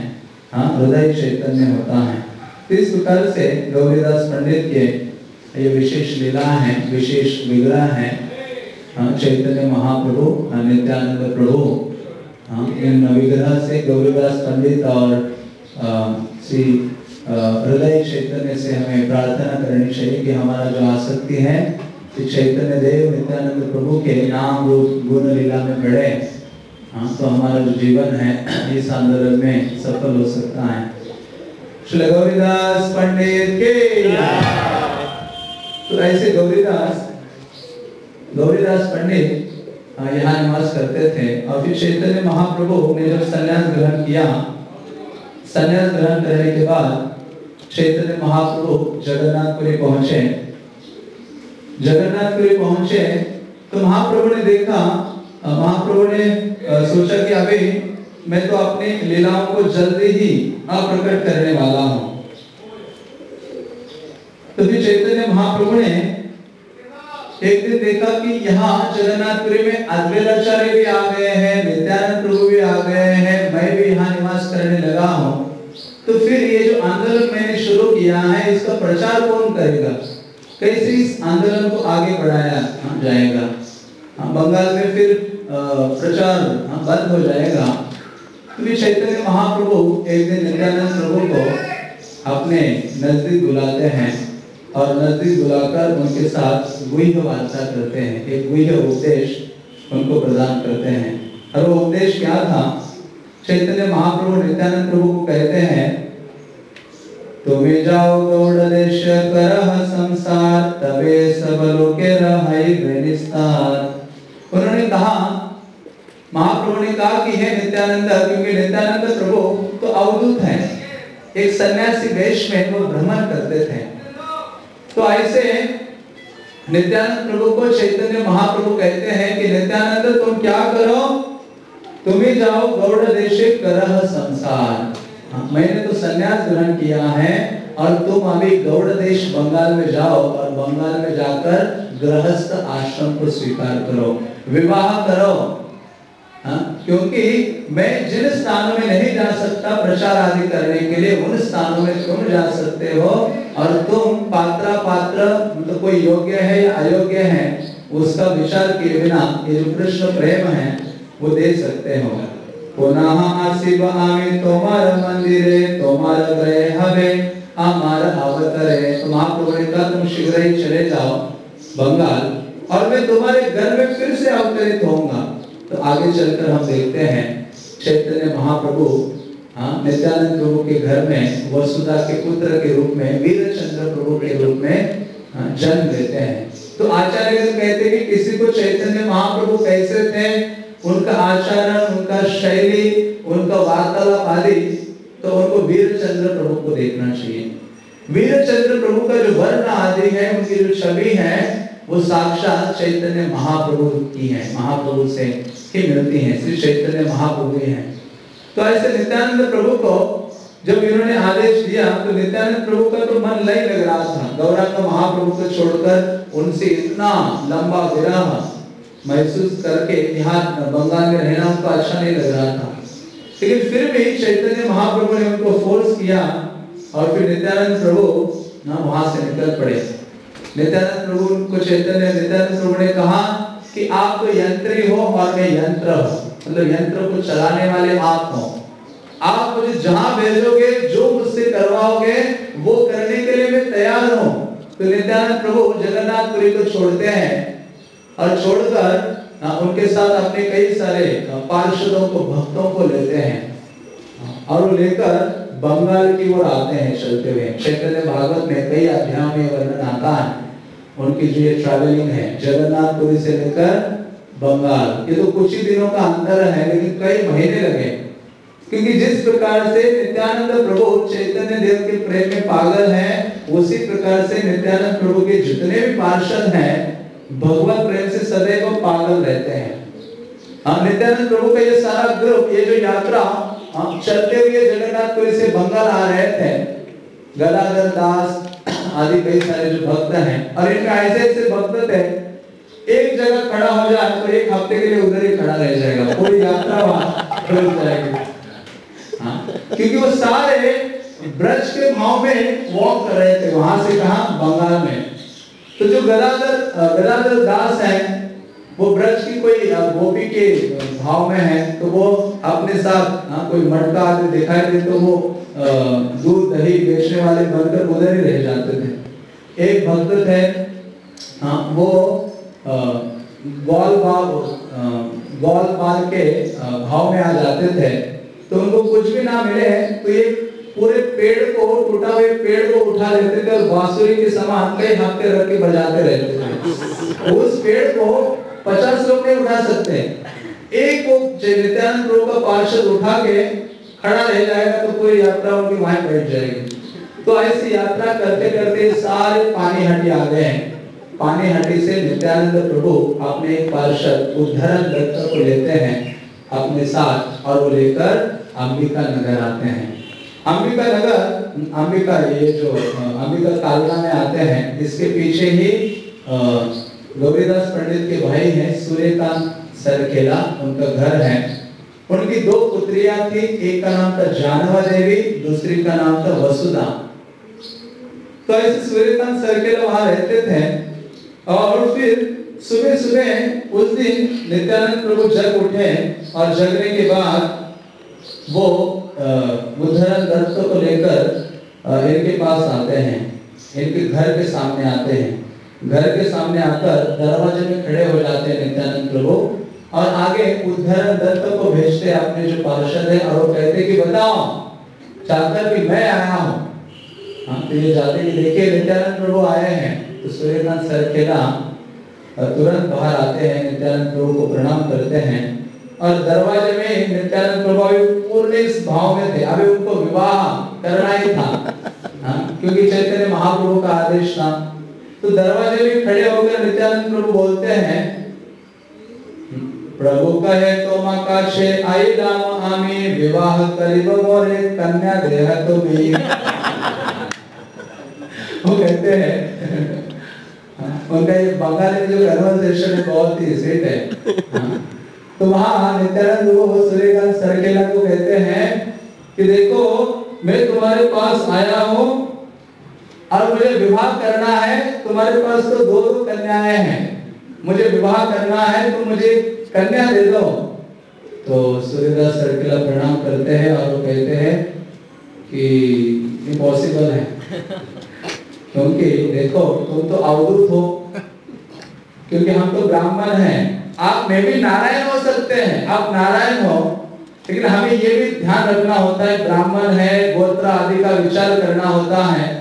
हाँ हृदय चैतन्य होता है। इस प्रकार से गौरीदास पंडित के ये विशेष लीला है विशेष विग्रह है हाँ, चैतन्य महाप्रभु हाँ, नित्यानंद प्रभु हाँ, इन विग्रह से गौरीदास पंडित और श्री हृदय चैतन्य से हमें प्रार्थना करनी चाहिए कि हमारा जो आसक्ति है चैतन्य देव नित्यानंद प्रभु के नाम रूप गुण लीला में बढ़े। हाँ तो हमारा जो जीवन है, इस आंदोलन में सफल हो सकता है। श्री गौरीदास पंडित के तो ऐसे गौरीदास गौरीदास पंडित यहाँ निवास करते थे। और फिर चैतन्य महाप्रभु ने जब संन्यास ग्रहण किया, संन्यास ग्रहण करने के बाद चैतन्य महाप्रभु जगन्नाथपुरी पहुँचे। जगन्नाथपुरी पहुँचे तो महाप्रभु ने देखा महाप्रभु ने सोचा कि अभी मैं तो अपनी लीलाओं को जल्दी ही अप्रकट करने वाला हूँ। तो फिर चैतन्य महाप्रभु ने एक दिन देखा कि यहाँ जगन्नाथपुरी में अद्वैताचार्य भी आ गए हैं, नित्यानंद प्रभु भी आ गए हैं, मैं भी यहाँ निवास करने लगा हूँ। तो फिर ये जो आंदोलन मैंने शुरू किया है, इसका प्रचार कौन करेगा? कैसे इस आंदोलन को आगे बढ़ाया जाएगा? बंगाल में फिर प्रचार हाँ, बंद हो जाएगा। तो भी चैतन्य महाप्रभु एक दिन नित्यानंद प्रभु को अपने नज़दीक बुलाते हैं और नज़दीक बुलाकर उनके साथ गुह्य वार्ता करते हैं। एक गुह्य उपदेश उनको प्रदान करते हैं। और वो उपदेश क्या था? चैतन्य महाप्रभु नित्यानंद प्रभु को कहते हैं तुम्हें जाओ गौड़ देश करह संसार तबे सब लोके रहई बेनिस्तार उन्होंने कहा महाप्रभु ने कहा कि हे नित्यानंद क्योंकि नित्यानंद प्रभु तो अवधूत हैं। एक सन्यासी वेश में वो भ्रमण करते थे। तो ऐसे नित्यानंद प्रभु को चैतन्य महाप्रभु कहते हैं कि नित्यानंद तुम क्या करो? तुम ही जाओ गौड़ देशे करह संसार। हाँ, मैंने तो सन्यास ग्रहण किया है और तुम अभी गौड़ देश बंगाल में जाओ और बंगाल में जाकर गृहस्थ आश्रम को स्वीकार करो विवाह करो। हाँ, क्योंकि मैं जिन स्थानों में नहीं जा सकता प्रचार आदि करने के लिए उन स्थानों में तुम जा सकते हो और तुम पात्र पात्र मतलब कोई योग्य है या अयोग्य है उसका विचार किए बिना ये जो कृष्ण प्रेम है वो दे सकते हो। पुनः आसिब आमी तोमार मंदिरे तोमार गए हवे हमार अवतरे। तो महाप्रभु ने कहा तुम शीघ्र ही चले जाओ। बंगाल और मैं तुम्हारे घर में फिर से अवतरित होऊँगा तो आगे चलकर हम देखते हैं चैतन्य महाप्रभु हाँ नित्यानंद प्रभु के घर में वसुधा के पुत्र के रूप में वीर चंद्र प्रभु के रूप में हाँ, जन्म लेते हैं। तो आचार्य कहते हैं कि किसी को चैतन्य महाप्रभु कैसे थे? उनका आचरण उनका शैली उनका वार्तालाप आदि तो उनको वीर चंद्र प्रभु को देखना चाहिए। वीर चंद्र प्रभु का जो वर्ण आदि है, उनकी जो छवि है, वो साक्षात चैतन्य महाप्रभु की है। महाप्रभु से ही मिलती है, श्री चैतन्य महाप्रभु ही तो ऐसे नित्यानंद प्रभु को जब इन्होंने आदेश दिया तो नित्यानंद प्रभु का तो मन नहीं लग रहा था। गौरांग महाप्रभु को छोड़कर उनसे इतना लंबा विरह महसूस करके यहाँ बंगाल में रहना उनको अच्छा नहीं लग रहा था। लेकिन फिर भी चैतन्य महाप्रभु ने उनको फोर्स किया और फिर नित्यानंद प्रभु ना वहाँ से निकल पड़े। नित्यानंद प्रभु को चैतन्य नित्यानंद प्रभु ने कहा कि आप तो यंत्री हो और मैं यंत्र हो। मतलब यंत्र को चलाने वाले आप हो। आप मुझे जहाँ भेजोगे, जो मुझसे करवाओगे, वो करने के लिए मैं तैयार हूँ। तो नित्यानंद प्रभु जगन्नाथपुरी को छोड़ते हैं और छोड़कर उनके साथ अपने कई सारे पार्षदों को, भक्तों को लेते हैं। और लेकर बंगाल की ओर आते हैं, चलते हुए। चैतन्य भागवत में कई अध्यायों में वर्णन आता है। उनकी जो ये ट्रैवलिंग है, जगन्नाथपुरी से लेकर बंगाल। ये तो कुछ ही दिनों का अंतर है, लेकिन कई महीने लगे। क्योंकि जिस प्रकार से नित्यानंद प्रभु चैतन्य देव के प्रेम में पागल हैं, उसी प्रकार से नित्यानंद प्रभु के जितने भी पार्षद हैं, भगवत प्रेम से सदैव पागल रहते हैं। हाँ नित्यानंद प्रभु का ये सारा ग्रुप ये जो यात्रा हाँ, चलते हुए जगन्नाथपुरी से बंगाल आ रहे थे। गदाधर दास आदि कई सारे जो भक्त हैं और इनका ऐसे ऐसे भक्त थे एक जगह खड़ा हो जाए तो एक हफ़्ते के लिए उधर ही खड़ा रह जाएगा। पूरी यात्रा वहाँ रुक जाएगी। हाँ, क्योंकि वो सारे ब्रज के भाव में वॉक कर रहे थे वहाँ से कहा? बंगाल में। तो जो गदाधर गदाधर दास हैं वो ब्रज की कोई गोपी के भाव में है तो वो अपने साथ हाँ, कोई मटका आदि दिखाई दे तो वो दूध दही बेचने वाले बनकर उधर ही रह जाते थे। एक भक्त थे हाँ, वो बॉल भाव बॉल मार के भाव में आ जाते थे। तो उनको कुछ भी ना मिले तो ये पूरे पेड़ को टूटा हुए पेड़ को उठा लेते थे और बांसुरी के समान कई हफ़्ते रख के बजाते रहते थे। उस पेड़ को पचास लोग नहीं उठा सकते। एक को नित्यानंद प्रभु का पार्षद उठा के खड़ा रह जाएगा तो पूरी यात्रा उनकी वहाँ बैठ जाएगी। तो ऐसी यात्रा करते करते सारे पानी हटी आ गए पानी हटी से नित्यानंद प्रभु अपने एक पार्षद उद्धरण दत्त को लेते हैं अपने साथ और वो लेकर अंबिका नगर आते हैं। अंबिका नगर, अंबिका ये जो अंबिका कालना में आते हैं, इसके पीछे ही गौरीदास पंडित के भाई हैं सूर्यकांत सरखेला, उनका घर है। उनकी दो पुत्रियाँ थी, एक का नाम था जानवा देवी, दूसरी का नाम था वसुधा। तो ऐसे सूर्यकांत सरखेला वहाँ रहते थे, और फिर सुबह सुबह उस दिन नित्यानंद प्रभु जग उठे, और जगने के बाद वो बुद्धरन दत्त को लेकर इनके पास आते हैं, इनके घर के सामने आते हैं। घर के सामने आकर दरवाजे में खड़े हो जाते हैं नित्यानंद प्रभु। और आगे उद्धरण दत्त को भेजते हैं अपने जो पार्षद है और वो कहते कि बताओ चाहकर कि मैं आया हूँ। हाँ तो ये जाते ही देखिए नित्यानंद प्रभु आए हैं। तो सूर्यकांत सरखेला अ, तुरंत बाहर आते हैं नित्यानंद प्रभु को प्रणाम करते हैं। और दरवाजे में नित्यानंद प्रभु अभी पूर्ण इस भाव में थे। अभी उनको विवाह करना ही था। हाँ, क्योंकि चैतन्य महाप्रभु का आदेश था। तो दरवाजे में खड़े होकर नित्यानंद प्रभु बोलते हैं प्रभु कहे तो काशे आई राम आमी विवाह करीब मोरे कन्या देह तुम्हें. वो कहते हैं उनका ये बंगाली जो कन्वर्सेशन है बहुत ही स्वीट है हाँ, तो वहाँ नित्यानंद वो सूर्यकांत सरकेला को कहते हैं कि देखो मैं तुम्हारे पास आया हूँ और मुझे विवाह करना है, तुम्हारे पास तो दो दो कन्याएँ हैं। मुझे विवाह करना है तो मुझे कन्या दे दो। तो सूर्यदास सरकेला प्रणाम करते हैं और वो कहते हैं कि इम्पॉसिबल है। क्योंकि देखो, तुम तो अवधूत हो। क्योंकि हम तो ब्राह्मण हैं। आप में भी नारायण हो सकते हैं। आप नारायण हो। लेकिन हमें ये भी ध्यान रखना होता है, ब्राह्मण है, गोत्र आदि का विचार करना होता है।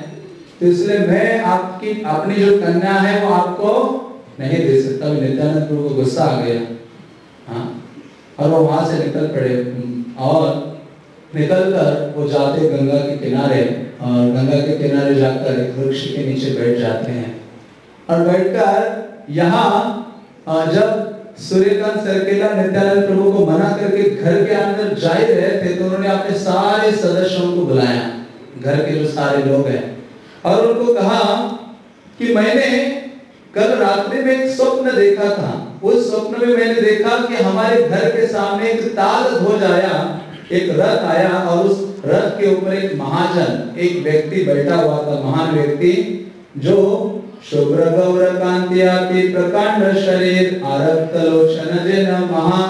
तो इसलिए मैं आपकी, अपनी जो कन्या है, वो आपको नहीं दे सकता। नित्यानंद प्रभु को गुस्सा आ गया। हाँ? और वो वहाँ से निकल पड़े। और निकल कर वो जाते गंगा के किनारे, और गंगा के किनारे जाकर एक वृक्ष के नीचे बैठ जाते हैं। और बैठकर यहाँ जब सूर्यकांत सरकेला नित्यानंद प्रभु को मना करके घर के अंदर जा ही रहे थे तो उन्होंने अपने सारे सदस्यों को बुलाया। घर के जो सारे लोग हैं और उनको कहा कि मैंने कल रात्रि में एक स्वप्न देखा था। उस स्वप्न में मैंने देखा कि हमारे घर के सामने एक ताल ध्वज आया एक रथ आया और उस रथ के ऊपर एक महाजन, एक व्यक्ति बैठा हुआ था, महान व्यक्ति, जो शुभ्र गौर कांत्यापि प्रकांड शरीर, आरक्त लोचन जिन महा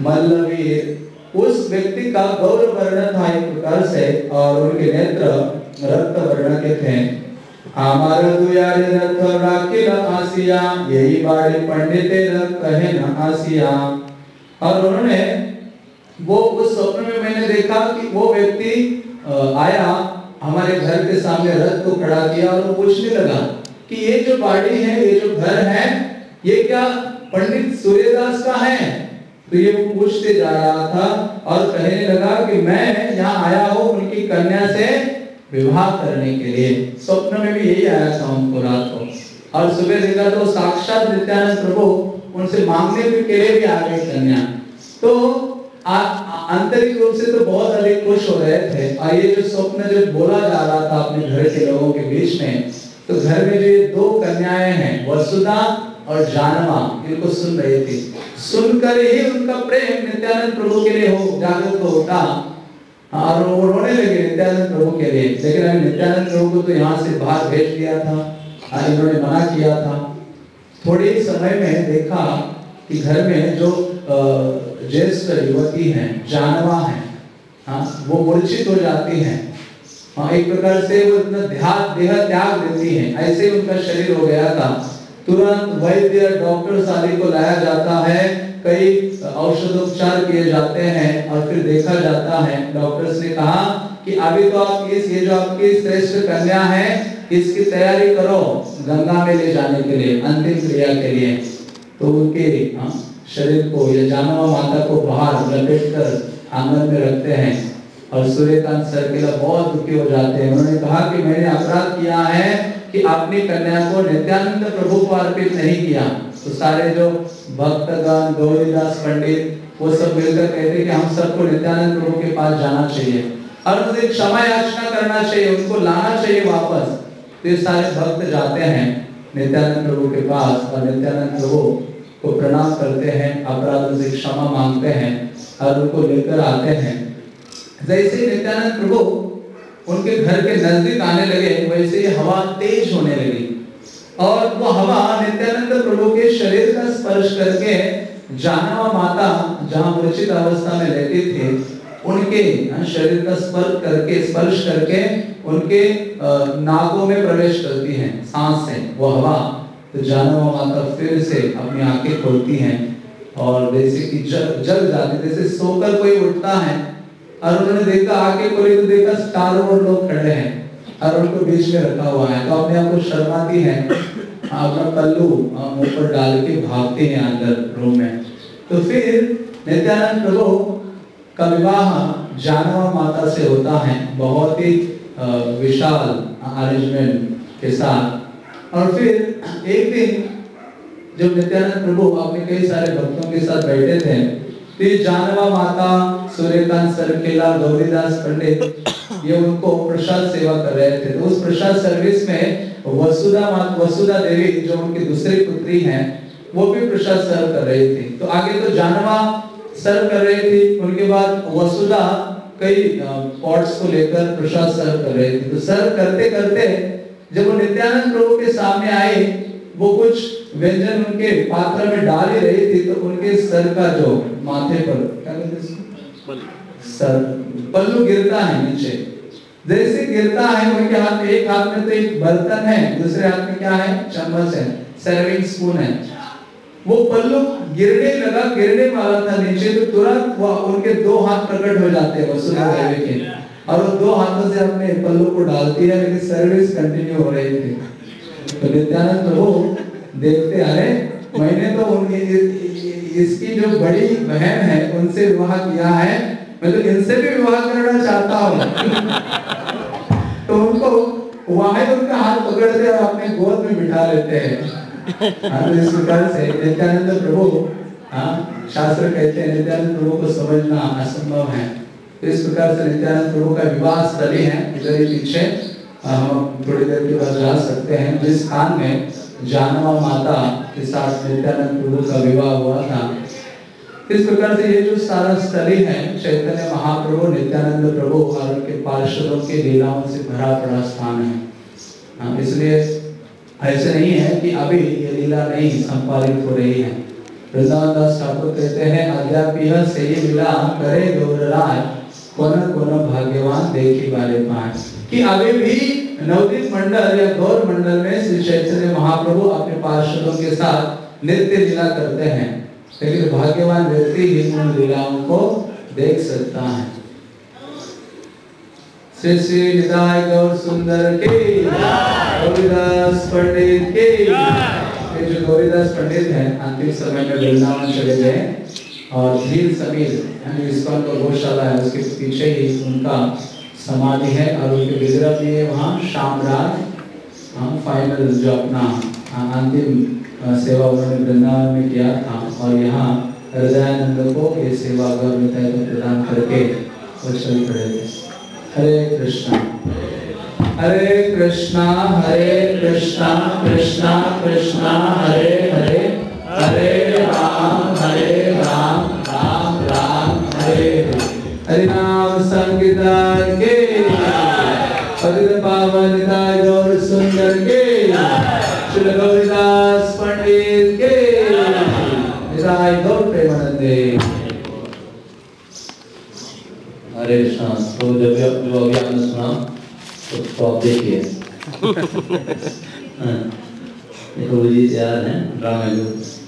मल्लवीर। उस व्यक्ति का गौरव वर्ण था एक प्रकार से और उनके नेत्र रक्त वर्ण के थे हमारंदु यारे रक्त राकिल आसिया यही बाड़ी पंडिते रक्त है न आसिया और उन्होंने वो उस स्वप्न में मैंने देखा कि वो व्यक्ति आया, हमारे घर के सामने रथ को खड़ा किया और वो पूछने लगा कि ये जो बाड़ी है, ये जो घर है, ये क्या पंडित सूर्यदास का है? तो ये पूछते जा रहा था और कहने लगा कि मैं यहाँ आया हूँ उनकी कन्या से विवाह करने के लिए। स्वप्न में भी यही आया था उनको रात को। और सुबह देखा तो साक्षात नित्यानंद प्रभु उनसे मांगने के लिए भी आ गई कन्या। तो आंतरिक रूप से तो बहुत अधिक खुश हो रहे थे। और ये जो स्वप्न जो बोला जा रहा था अपने घर के लोगों के बीच में तो घर में जो ये दो कन्याएँ हैं, वसुधा और जानवा, इनको सुन रही थी। सुनकर ही उनका प्रेम नित्यानंद प्रभु के लिए हो, जागृत होता और वो रोने लगे, नित्यानंद प्रभु के लिए लेकिन अभी नित्यानंद प्रभु को तो यहाँ से बाहर भेज दिया था और इन्होंने मना किया था। थोड़े समय में देखा कि घर में जो ज्येष्ठ युवती हैं, जानवा हैं हाँ वो मूर्छित हो जाती हैं। हाँ एक प्रकार से वो इतना ध्यान देह त्याग देती हैं। ऐसे उनका शरीर हो गया था। तुरंत वैद्य, डॉक्टर आदि को लाया जाता है। कई औषधोपचार किए जाते हैं और फिर देखा जाता है। डॉक्टर्स ने कहा कि अभी तो आप इस ये जो आपकी श्रेष्ठ कन्या है इसकी तैयारी करो गंगा में ले जाने के लिए अंतिम क्रिया के लिए। तो उनके हाँ, शरीर को या जानवा माता को बाहर लपेट कर आँगन में रखते हैं और सूर्यकांत सरकेला बहुत दुखी हो जाते हैं। उन्होंने कहा कि मैंने अपराध किया है कि अपनी कन्या को नित्यानंद प्रभु को अर्पित नहीं किया। तो सारे जो भक्तगण गौरीदास, पंडित, वो सब मिलकर कहते कि हम सबको नित्यानंद प्रभु के पास जाना चाहिए। और उनसे क्षमा याचना करना चाहिए, उनको लाना चाहिए वापस। तो ये सारे भक्त जाते हैं नित्यानंद प्रभु के पास और नित्यानंद प्रभु को प्रणाम करते हैं, अपराध से क्षमा मांगते हैं और उनको लेकर आते हैं। जैसे नित्यानंद प्रभु उनके घर के नज़दीक आने लगे, वैसे ही हवा तेज होने लगी। और वो हवा नित्यानंद प्रभु के शरीर का स्पर्श करके जानवा माता जहाँ मूर्छित अवस्था में रहती थी उनके हाँ, शरीर का स्पर्श करके स्पर्श करके उनके नाकों में प्रवेश करती हैं सांस से वो हवा। तो जानवा माता फिर से अपनी आँखें खोलती हैं और जैसे कि जल जल जाती जैसे सोकर कोई उठता है और उन्होंने देखा आके खोली तो देखा चारों ओर लोग खड़े हैं। और उनको बीच में रखा हुआ है। तो अपने आप को शर्माती है। अपना पल्लू अ, मुँह पर डाल के भागते हैं अंदर रूम में। तो फिर नित्यानंद प्रभु का विवाह जानवा माता से होता है। बहुत ही विशाल अरेंजमेंट के साथ। और फिर एक दिन जब नित्यानंद प्रभु अपने कई सारे भक्तों के साथ बैठे थे तो जानवा माता सूर्यकांत सरकेला, गौरीदास पंडित, ये उनको प्रसाद सेवा कर रहे थे। तो उस प्रसाद सर्विस में वसुधा वसुधा देवी जो उनकी दूसरी पुत्री हैं, वो भी प्रसाद सर्व कर रही थी। तो आगे तो जानवा सर्व कर रही थी, उनके बाद वसुधा कई पॉट्स को लेकर प्रसाद सर्व कर रही थी। तो सर्व करते करते जब वो नित्यानंद प्रभु के सामने आए वो कुछ व्यंजन उनके पात्र में डाल ही रही थी तो उनके सर का जो माथे पर क्या कहते हैं सर पल्लू गिरता है नीचे। जैसे गिरता है उनके हाथ में एक हाथ में तो एक बर्तन है दूसरे हाथ में क्या है? चम्मच है सर्विंग स्पून है। वो पल्लू गिरने लगा गिरने वाला था नीचे तो तुरंत वो उनके दो हाथ प्रकट हो जाते हैं वसुधा के और वो दो हाथों से अपने पल्लू को डालती है लेकिन सर्विस कंटिन्यू हो रही थी। तो नित्यानंद प्रभु देखते अरे मैंने तो उनकी इसकी जो बड़ी बहन है उनसे विवाह किया है। मैं तो इनसे भी विवाह करना चाहता हूँ। तो उनको वहाँ उनका हाथ पकड़ते और अपने गोद में बिठा लेते हैं। हाँ, तो इस प्रकार से नित्यानंद प्रभु हाँ शास्त्र कहते हैं नित्यानंद प्रभु को समझना असंभव है। तो इस प्रकार से नित्यानंद प्रभु का विवाह स्थली है इधर ही पीछे। हम थोड़ी देर के बाद जा सकते हैं। जिस स्थान में जानवा माता के साथ नित्यानंद प्रभु का विवाह हुआ था। इस प्रकार से ये जो सारा स्थली है चैतन्य महाप्रभु नित्यानंद प्रभु और उनके पार्षदों के लीलाओं से भरा पड़ा स्थान है। हाँ, इसलिए ऐसे नहीं है कि अभी ये लीला नहीं संपादित हो रही है। वृंदावन दास ठाकुर कहते हैं अद्यापि से ये लीला करे गौरराज कोन कोन भाग्यवान देखी वाले पाँच कि अभी भी नवदीप मंडल या गौर मंडल में श्री चैतन्य महाप्रभु अपने पार्षदों के साथ नृत्य लीला करते हैं। लेकिन भाग्यवान व्यक्ति ही उन लीलाओं को देख सकता है। श्री श्री निताय गौर सुंदर के गौरीदास पंडित के ये जो गौरीदास पंडित हैं, अंतिम समय में वृंदावन चले गए और धीर समीर, यानी इस्कॉन का गौशाला है, उसके पीछे ही उनका समाधि है और उनके विग्रह भी है वहाँ शामराज हाँ फाइनल जो अपना अंतिम सेवा उन्होंने वृंदावन में किया था, और यहाँ हृदयानंद को ये सेवा गौरव प्रदान करके वो चल पड़े थे। हरे कृष्णा। हरे कृष्णा हरे कृष्णा कृष्णा कृष्णा, हरे हरे हरे। हरे हरि नाम संकीर्तन के पतित पावन निताय गौर सुंदर के श्री गौरीदास पंडित के निताय गौर प्रेमानंदे। हरे कृष्णा तो जब भी जो अभी आपने सुना तो, आप देखिए। हाँ, जी तैयार हैं ड्रामे जो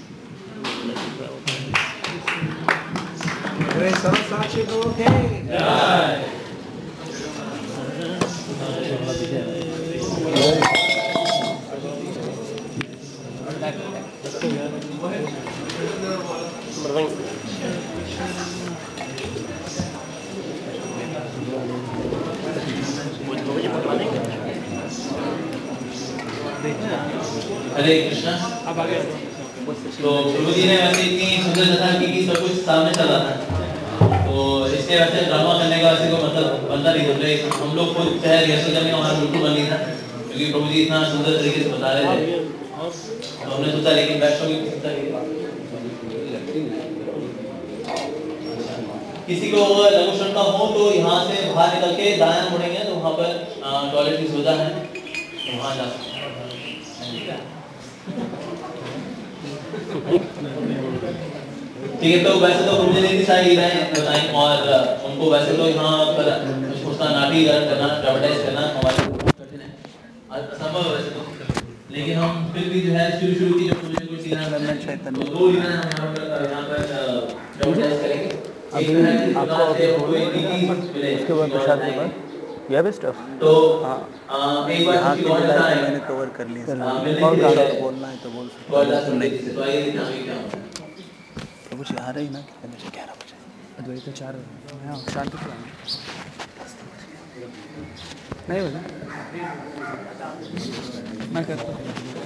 हरे कृष्णा। तो गुरु जी ने वैसे इतनी सुंदर कथा की कि सब कुछ सामने चला था। इसके वैसे ड्रामा करने का वैसे कोई मतलब बनता नहीं बोल रहे हम लोग खुद चाहे रिहर्सल करने का हमारा बिल्कुल बन नहीं था, क्योंकि प्रभु जी इतना सुंदर तरीके से बता रहे थे। तो हमने सोचा, लेकिन की सोचा किसी को अगर लघु शंका हो तो यहाँ से बाहर निकल के दायां मुड़ेंगे तो वहाँ पर टॉयलेट की सुविधा है तो वहाँ जा सकते हैं।
ठीक है तो वैसे तो मुझे नहीं सारी राय बताई और उनको वैसे तो यहाँ पर उसका नाटी करना एडवर्टाइज करना हमारे कठिन है। असंभव है वैसे तो। लेकिन हम फिर भी जो है शुरू शुरू की जो कुछ कुछ चीज़ें तो दो रीजन हम यहाँ पर यहाँ पर एडवर्टाइज करेंगे। एक तो है
उसके बाद प्रसाद के बाद यह
तो
हाँ। की मैंने कवर कर लिया
हाँ,
और
लिए-
और बोलना है तो बोल सकते नहीं
तो हैं है
तो कुछ आ रही ना कितने बजे ग्यारह बजे
अद्वैत चार हाँ। शांति नहीं बोला? मैं करता हूँ।